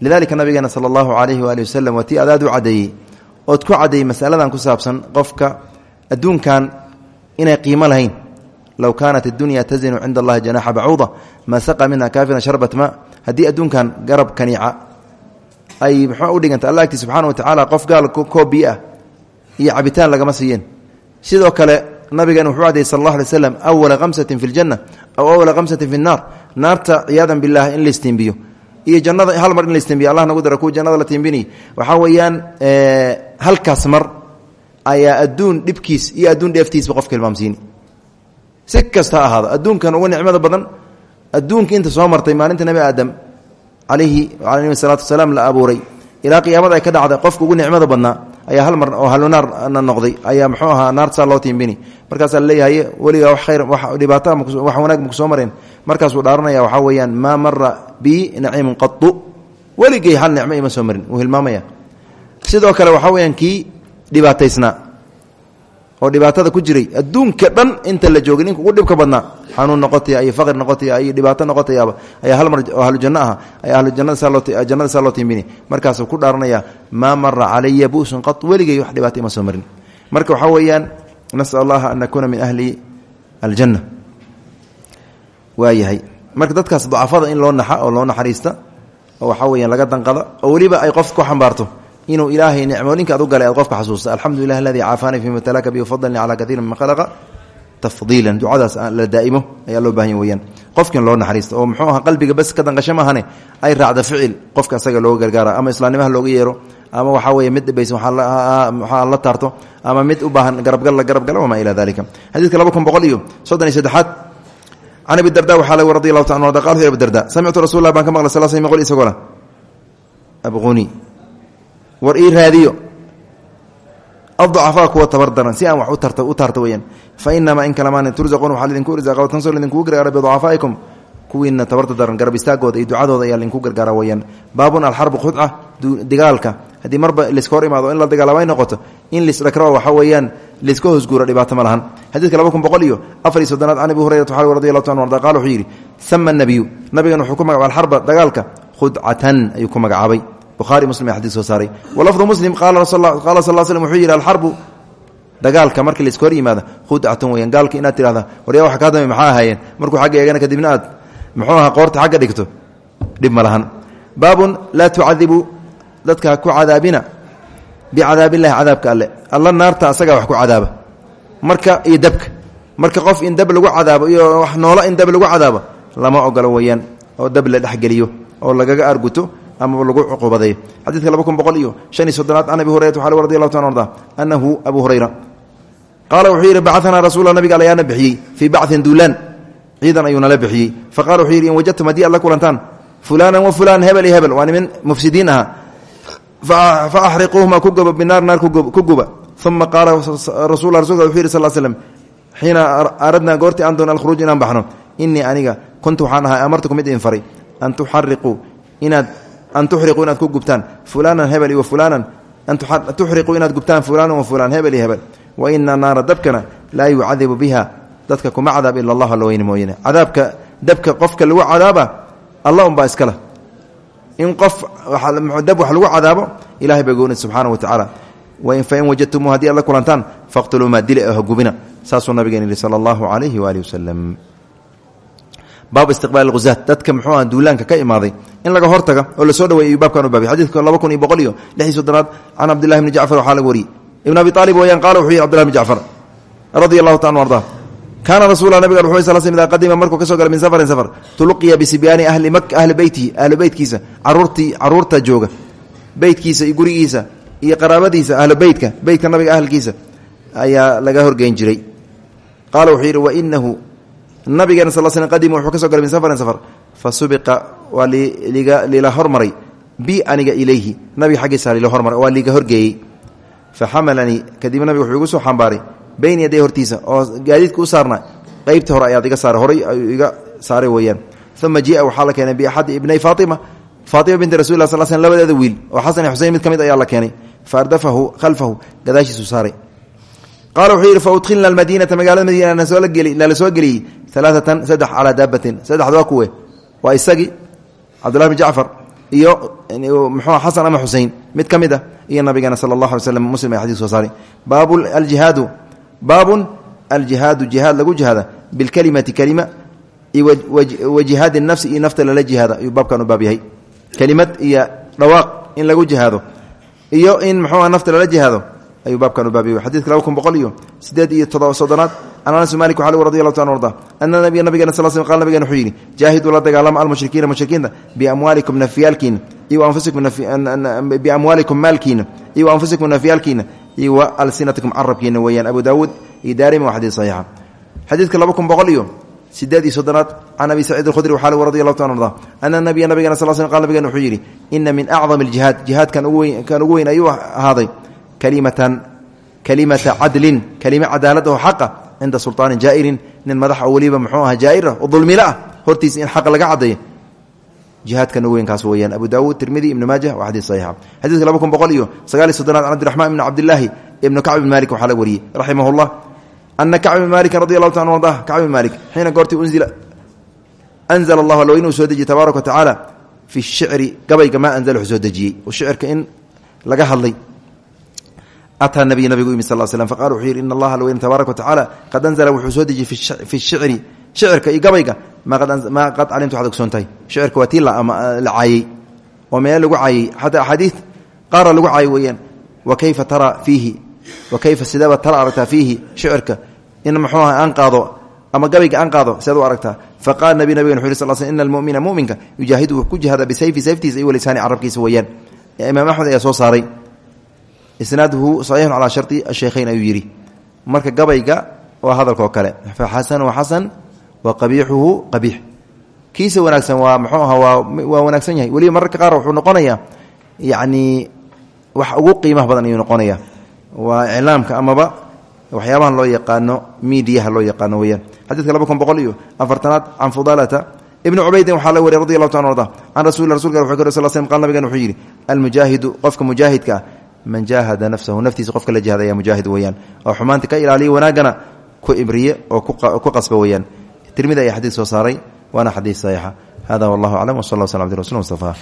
lidalika nabigeena sala allahu calayhi waali wasalam waa tii adaad u caddeeyey ood ku caddeeyey masaladan ku saabsan qofka adduunkan inay qiimo lahayn. Low kaanat addunya tazinu cinda allahi janaxa bacuuda maa saqa minha kaafiran sharbat ma. Haddii adduunkan garab kaniica ay muxuu u dhiganta alla agti subxana wa tacaala qof gaal koo biyo ah iyo cabitaan lagama siiyeen. Sidoo kale nabigeena wuxuu cadayey sal allah alay slam awala khamsatin fi ljanna aw awala khamsatin fi nnaar naarta ciyaadan bilah in laistiimbiyo iyo jannada hal mar in laistiimbiyo allah nagu dara kuwa jannada la tiimbinay waxaa weeyaan halkaas mar ayaa adduun dhibkiis iyo adduun dheeftiisba qofka hilmaamsiini si kasta ha ahaado adduunkan uga nicmada badan adduunka inta soo martay maalinta nebi aadam calayhi alayhi salaatu wasalaam la abuuray. Ilaa qiyaamada ay ka dhacda qofka ugu nicmada badnaa ayaa hal mar oo halunaarna noqday. Ayaa muxuu ahaa naarta saa loo tiimbini. Markaasaa la leeyahay weligaa wax khayr wax dhibaato wax wanaag maku soo mareen. Markaasuu dhaaranaya waxaa weeyaan maa mara bi naciimun qatu weligay hal nicmo ima soo marin wuu hilmaamaya sidoo kale waxaa weyaan kii dhibaataysnaa oo dhibaatada ku jiray adduunka dhan inta la joogay ninka ugu dhibka badnaa xanuun noqotaya iyo faqri noqotaya iyo dhibaato noqotayaaba ayaa hal mar oo ahlujanno ah ayaa ahlujannada saa loo tiimbini markaasuu ku dhaaranaya maa mara calaya bu'sun qat weligay wax dhibaato ima soo marin. Marka waxaa weeyaan nasal an nakuuna min ahli aljanna. Waayahay. Marka dadkaas dacafada in loo naxa oo loo naxariista oo waxaa weyaan laga danqada oo weliba ay qof ku xambaarto inuu ilaahay nicmooyinka ad u galay aad qofka xasuusta. Alxamdu lilah aladii caafaanii fima btalaka bi wafadlnii calaa kaiiri mima khalaqa tafdiilan. Ducadaas la daa'imo ayaa loo baahanya weyaan qofkin loo naxariista oo muxuu aha qalbiga bas ka danqasho maahane ay raacda ficil qofka asaga looga gargaara ama islaamnimaha looga yeero ama waxaa weeye mid dhibaysan waxaa la taarto ama mid u baahan garabgal la garabgala wamaa ilaa dalika xadiidka laba kun boqol iyo soddon iyo saddexaad can abi darda waxaa lagu radi allahu qal abu darda samictu rasul lah baan ka maqlay sal sl qol isagoo lah abquni war ii raadiyo. Adacafaa kuwa tabar daran si aan wax u taarto weyaan fa inamaa in kalamaan turzaquun waxaa lidinku irsaqa tansur lidinkugu gargaara biducafaa'ikum. Kuwiina tabarta garab istaagooda iyo ducadooda ayaa lidinku gargaara weyaan baabun alxarbu khudca dagaalka haddii marba liska hor imaado in la dagaalamo noqoto in lisdhakro waxaa weeyaan layska hoosguuro dhibaato ma lahan. Xadiidka laba kun iyo afar iyo soddonaad can abi hurayrata waxaa radi allahu qala wuxuu yidhi sama nabiyu. Nabigan wuxuu ku magacaba alxarba dagaalka khudcatan ayuu ku magacaabay bukhaari muslim ee xadis soo saaray. Walafdu muslim qaala sal slm wuxuu yidhi alxarbu dagaalka markii layska hor yimaado khudcatan weyaan gaalka inaad tirahda waryaa waxa kaa dambe maxaa ahaayeen? Markuu xagga eegana kadibna aad muxuu aha qoorta xagga dhigto dhib ma lahan. Baabun laa tucadibu dadka ku cadaabina bicadaabillahi cadaabka alle. Alla naarta asagaa wax ku cadaaba. Marka iyo dabka. Marka qof in dab lagu cadaabo iyo wax noola in dab lagu cadaabo lama ogolo weyaan oo dab la dhexgeliyo oo lagaga arguto ama lagu cuqubadeeyo xadiidka laba kun boqol iyo shan iyo soddonaad can abi hurayrata waxaa taala arda annahu abu hurayra. Qaala wuxuu yidhi bacanaa nabiga al ayaana bixiyey fii bacin duulaan. Ciidan ayuu nala bixiyey. Yidhi in wajadtum haddii ad la fulaanan wa fulaan hebel iyo hebel waa nimin fa axriquuhuma ku guba binaar naar ku guba. Uma qaala rasul rasulka wuxuu yidhi sal slm xiina aradnaa aniga kuntu waxaan mid idin faray an tuxariquu inaad an tuxriquu inaad ku gubtaan fulaanan hebel iyo fulaanan an tuxriquu inaad gubtaan fulaanan wa fulaan hebel iyo hebel wa ina naara dabkana laa yucadibu biha dadka kuma cadaab ila allah alla weyne mooyane cadaabka dabka qofka lagu cadaaba allah unbaa iskale in qof dab wax lagu cadaabo ilahay baa gooni subxaana wa tacaala fain wajadtumuu haddii aad la kulantaan faqtuluu maa dile oo hagubina saasuu nabigeen yihi sala allahu baab istiqbaal huzaat dadka muxuu aha duulaanka ka imaaday. In laga hortaga oo la soo dhaweey ayuu baabkan u baabay xadiidka laba kun iyo boqol iyo lix iyo soddonaad can cabdillahi bni jacfar waxaa laga wariyey. Ibn abi aalib weyaan qaala wuxuu yihi cbdillahi bni jacfar radia allahu taala arda kaana rasuula nabiga wuxuu sal sl ida qadima markuu ka soo galay min safarin safar tuluqiya bisibyaani ahli mak ahli beytihi ahli beytkiisa caruurtii carruurta jooga beytkiisa iyo gurigiisa iyo qaraabadiisa ahlu beytka beytka nabiga ahlkiisa ayaa laga horgeyn jiray. Qaala wuxuu yidhi wainahu nabigeena sal sl qadima wuxuu ka so galay min safarin safar. Fa subiqa waa lila hormaray. Bi aniga ilayhi. Nabiga xaggiisa lila hormaray waa liga horgeeyey. Fa xamalanii kadib nabiga wuxuu igu soo xambaaray. Bayna yaday hortiisa oo gaadiidka u saarna qeybta hore ayaad iga saaray horay iga saaray weeyaan. Uma jia waxaa la keenay biaxadi ibnay faatima. Faatima binti rasul lah sal sl wiil. Oo xasan iyo xuseyn mid ka ayaa la keenay. Fa ardafahu khalfahu gadaashiisu saaray. Qaala wuxuu fa udkhilna almadiinata magaalada madiina nala soo geliyey alaaatan saddex calaa daabatin saddexda waa kuwe waa isagii cabdullahi bn jacfar iyo muxuu xasan ama xusein mid ka mid ah iyo nabigeena sala allah alay slam muslim ay xadis soo saaray baabu aljihaadu baabun aljihaadu jihaad lagu jihaada bilkelimati kelima wa jihaadi nafsi iyo nafta lala jihaada ayuu baabkan u baab yahay kelimad iyo dhawaaq in lagu jihaado iyo in muxuua nafta lala jihaado ayuu baabkan u baab yahay xadidka laba kun boqol iyo sideed iyo todoba can anas malik lgu radi allahu ta arda ana nabiya nabigena sal sl qal nabigena wuxuu yidhi jaahiduu la dagaalama almushrikiina mushrikiinta biamwaalikum nafyaalkiina iyo biamwaalikum maalkiina iyo anfusikum nafyaalkiina iyo wa alsinatikum carabkiina weeyaan abu daawuud iyo daarimi waa xadiis saxiixa xadiidka laba kun boqol iyo sideed iyo soddonaad can abi saciid alkhudri waxaa lgu radi allahu ta arda ana nabiya nabigena sal sl qal nabigena wuxuu yidhi ina min acdami aljihaad jihaadkan kan ugu weyn ayuu kalimatan kalimata cadlin kelime cadaalad oo cinda sulطaanin jaa'irin nin madax oo weliba muxuu aha jaa'irah oo dulmilo ah hortiisa in xaqa laga caddeeyo. Jihaadkan ugu weynkaas weeyaan abu daawuud tirmidi ibnu maajah waa xadiis saxiixa xadiidka laba kun boqol iyo sagaal iyo soddonaad can cabdiraxmaan ibni cabdillaahi ibnu kacb ibn malik waxaa la wariyey raximah llah ana kacb ibn malikin radi allahu ta an ardah kacb ibn malik xiina goortii unzila anzala allahu allo inuu soo dejiyey tabaaraka wa tacaala fi shicri gabayga maa anzala wuxuu soo dejiyey. Oo shicirka in laga hadlay ataa nabiy nabigu yimi sal slm faqala wuxuu yidhi in allaha alweyn tabaaraka wa tacaala qad anzala wuxuu soo dejiyey fi shicri shicirka iyo gabayga maa qad calimtu waxad ogsoon tahay shicirka waa tii la caayey oo meel lagu caayey xataa axaadiid qaara lagu caayey weeyaan wa kayfa tara fiihi wa kayfa sideeba tara aragtaa fiihi shicirka in muxuu aha aan qaado ama gabayga aan qaado siaad u aragtaa faqala nabi nabigan wuxu yhi sal sl ina almumina muminka yujaahidu wuu ku jihaada bisayfi sayftiisa iyo walisaani carabkiisa weeyaan imaam axmed ayaa soo saaray isnaaduhu saxiixun calaa sharti asheykhayn ayuu yidhi. Marka gabayga waa hadalka oo kale. Fa xasanu xasan wa qabiixuhu qabiix kiisa wanaagsan waa muxuu aha waa wanaagsan yahay. Weliba mararka qaar wuxuu noqonayaa yacni wax ugu qiimaha badan ayuu noqonaya waa iclaamka amaba waxyaabahan loo yaqaano miidiyaha loo yaqaano weyaan xadidka laba kun boqol iyo afartanaad can fudaalata ibni cubaydin waxaa la wariy radi allahu ta arda can rasul wuxuu ka sal slm qal nabigan wuxuu yidhi almujaahidu qofka mujaahidka ah man jaahada nafsahu naftiisa qofka la jihada ayaa mujaahid weeyaan. Oo xumaanta ka ilaaliya wanaaggana ku ibriye oo ku qasba weeyaan. Tirmidi ayaa xadiis soo saaray waana xadiis saxiixa. Hada wallahu aclam w sal ll sl abdi rasul mustafa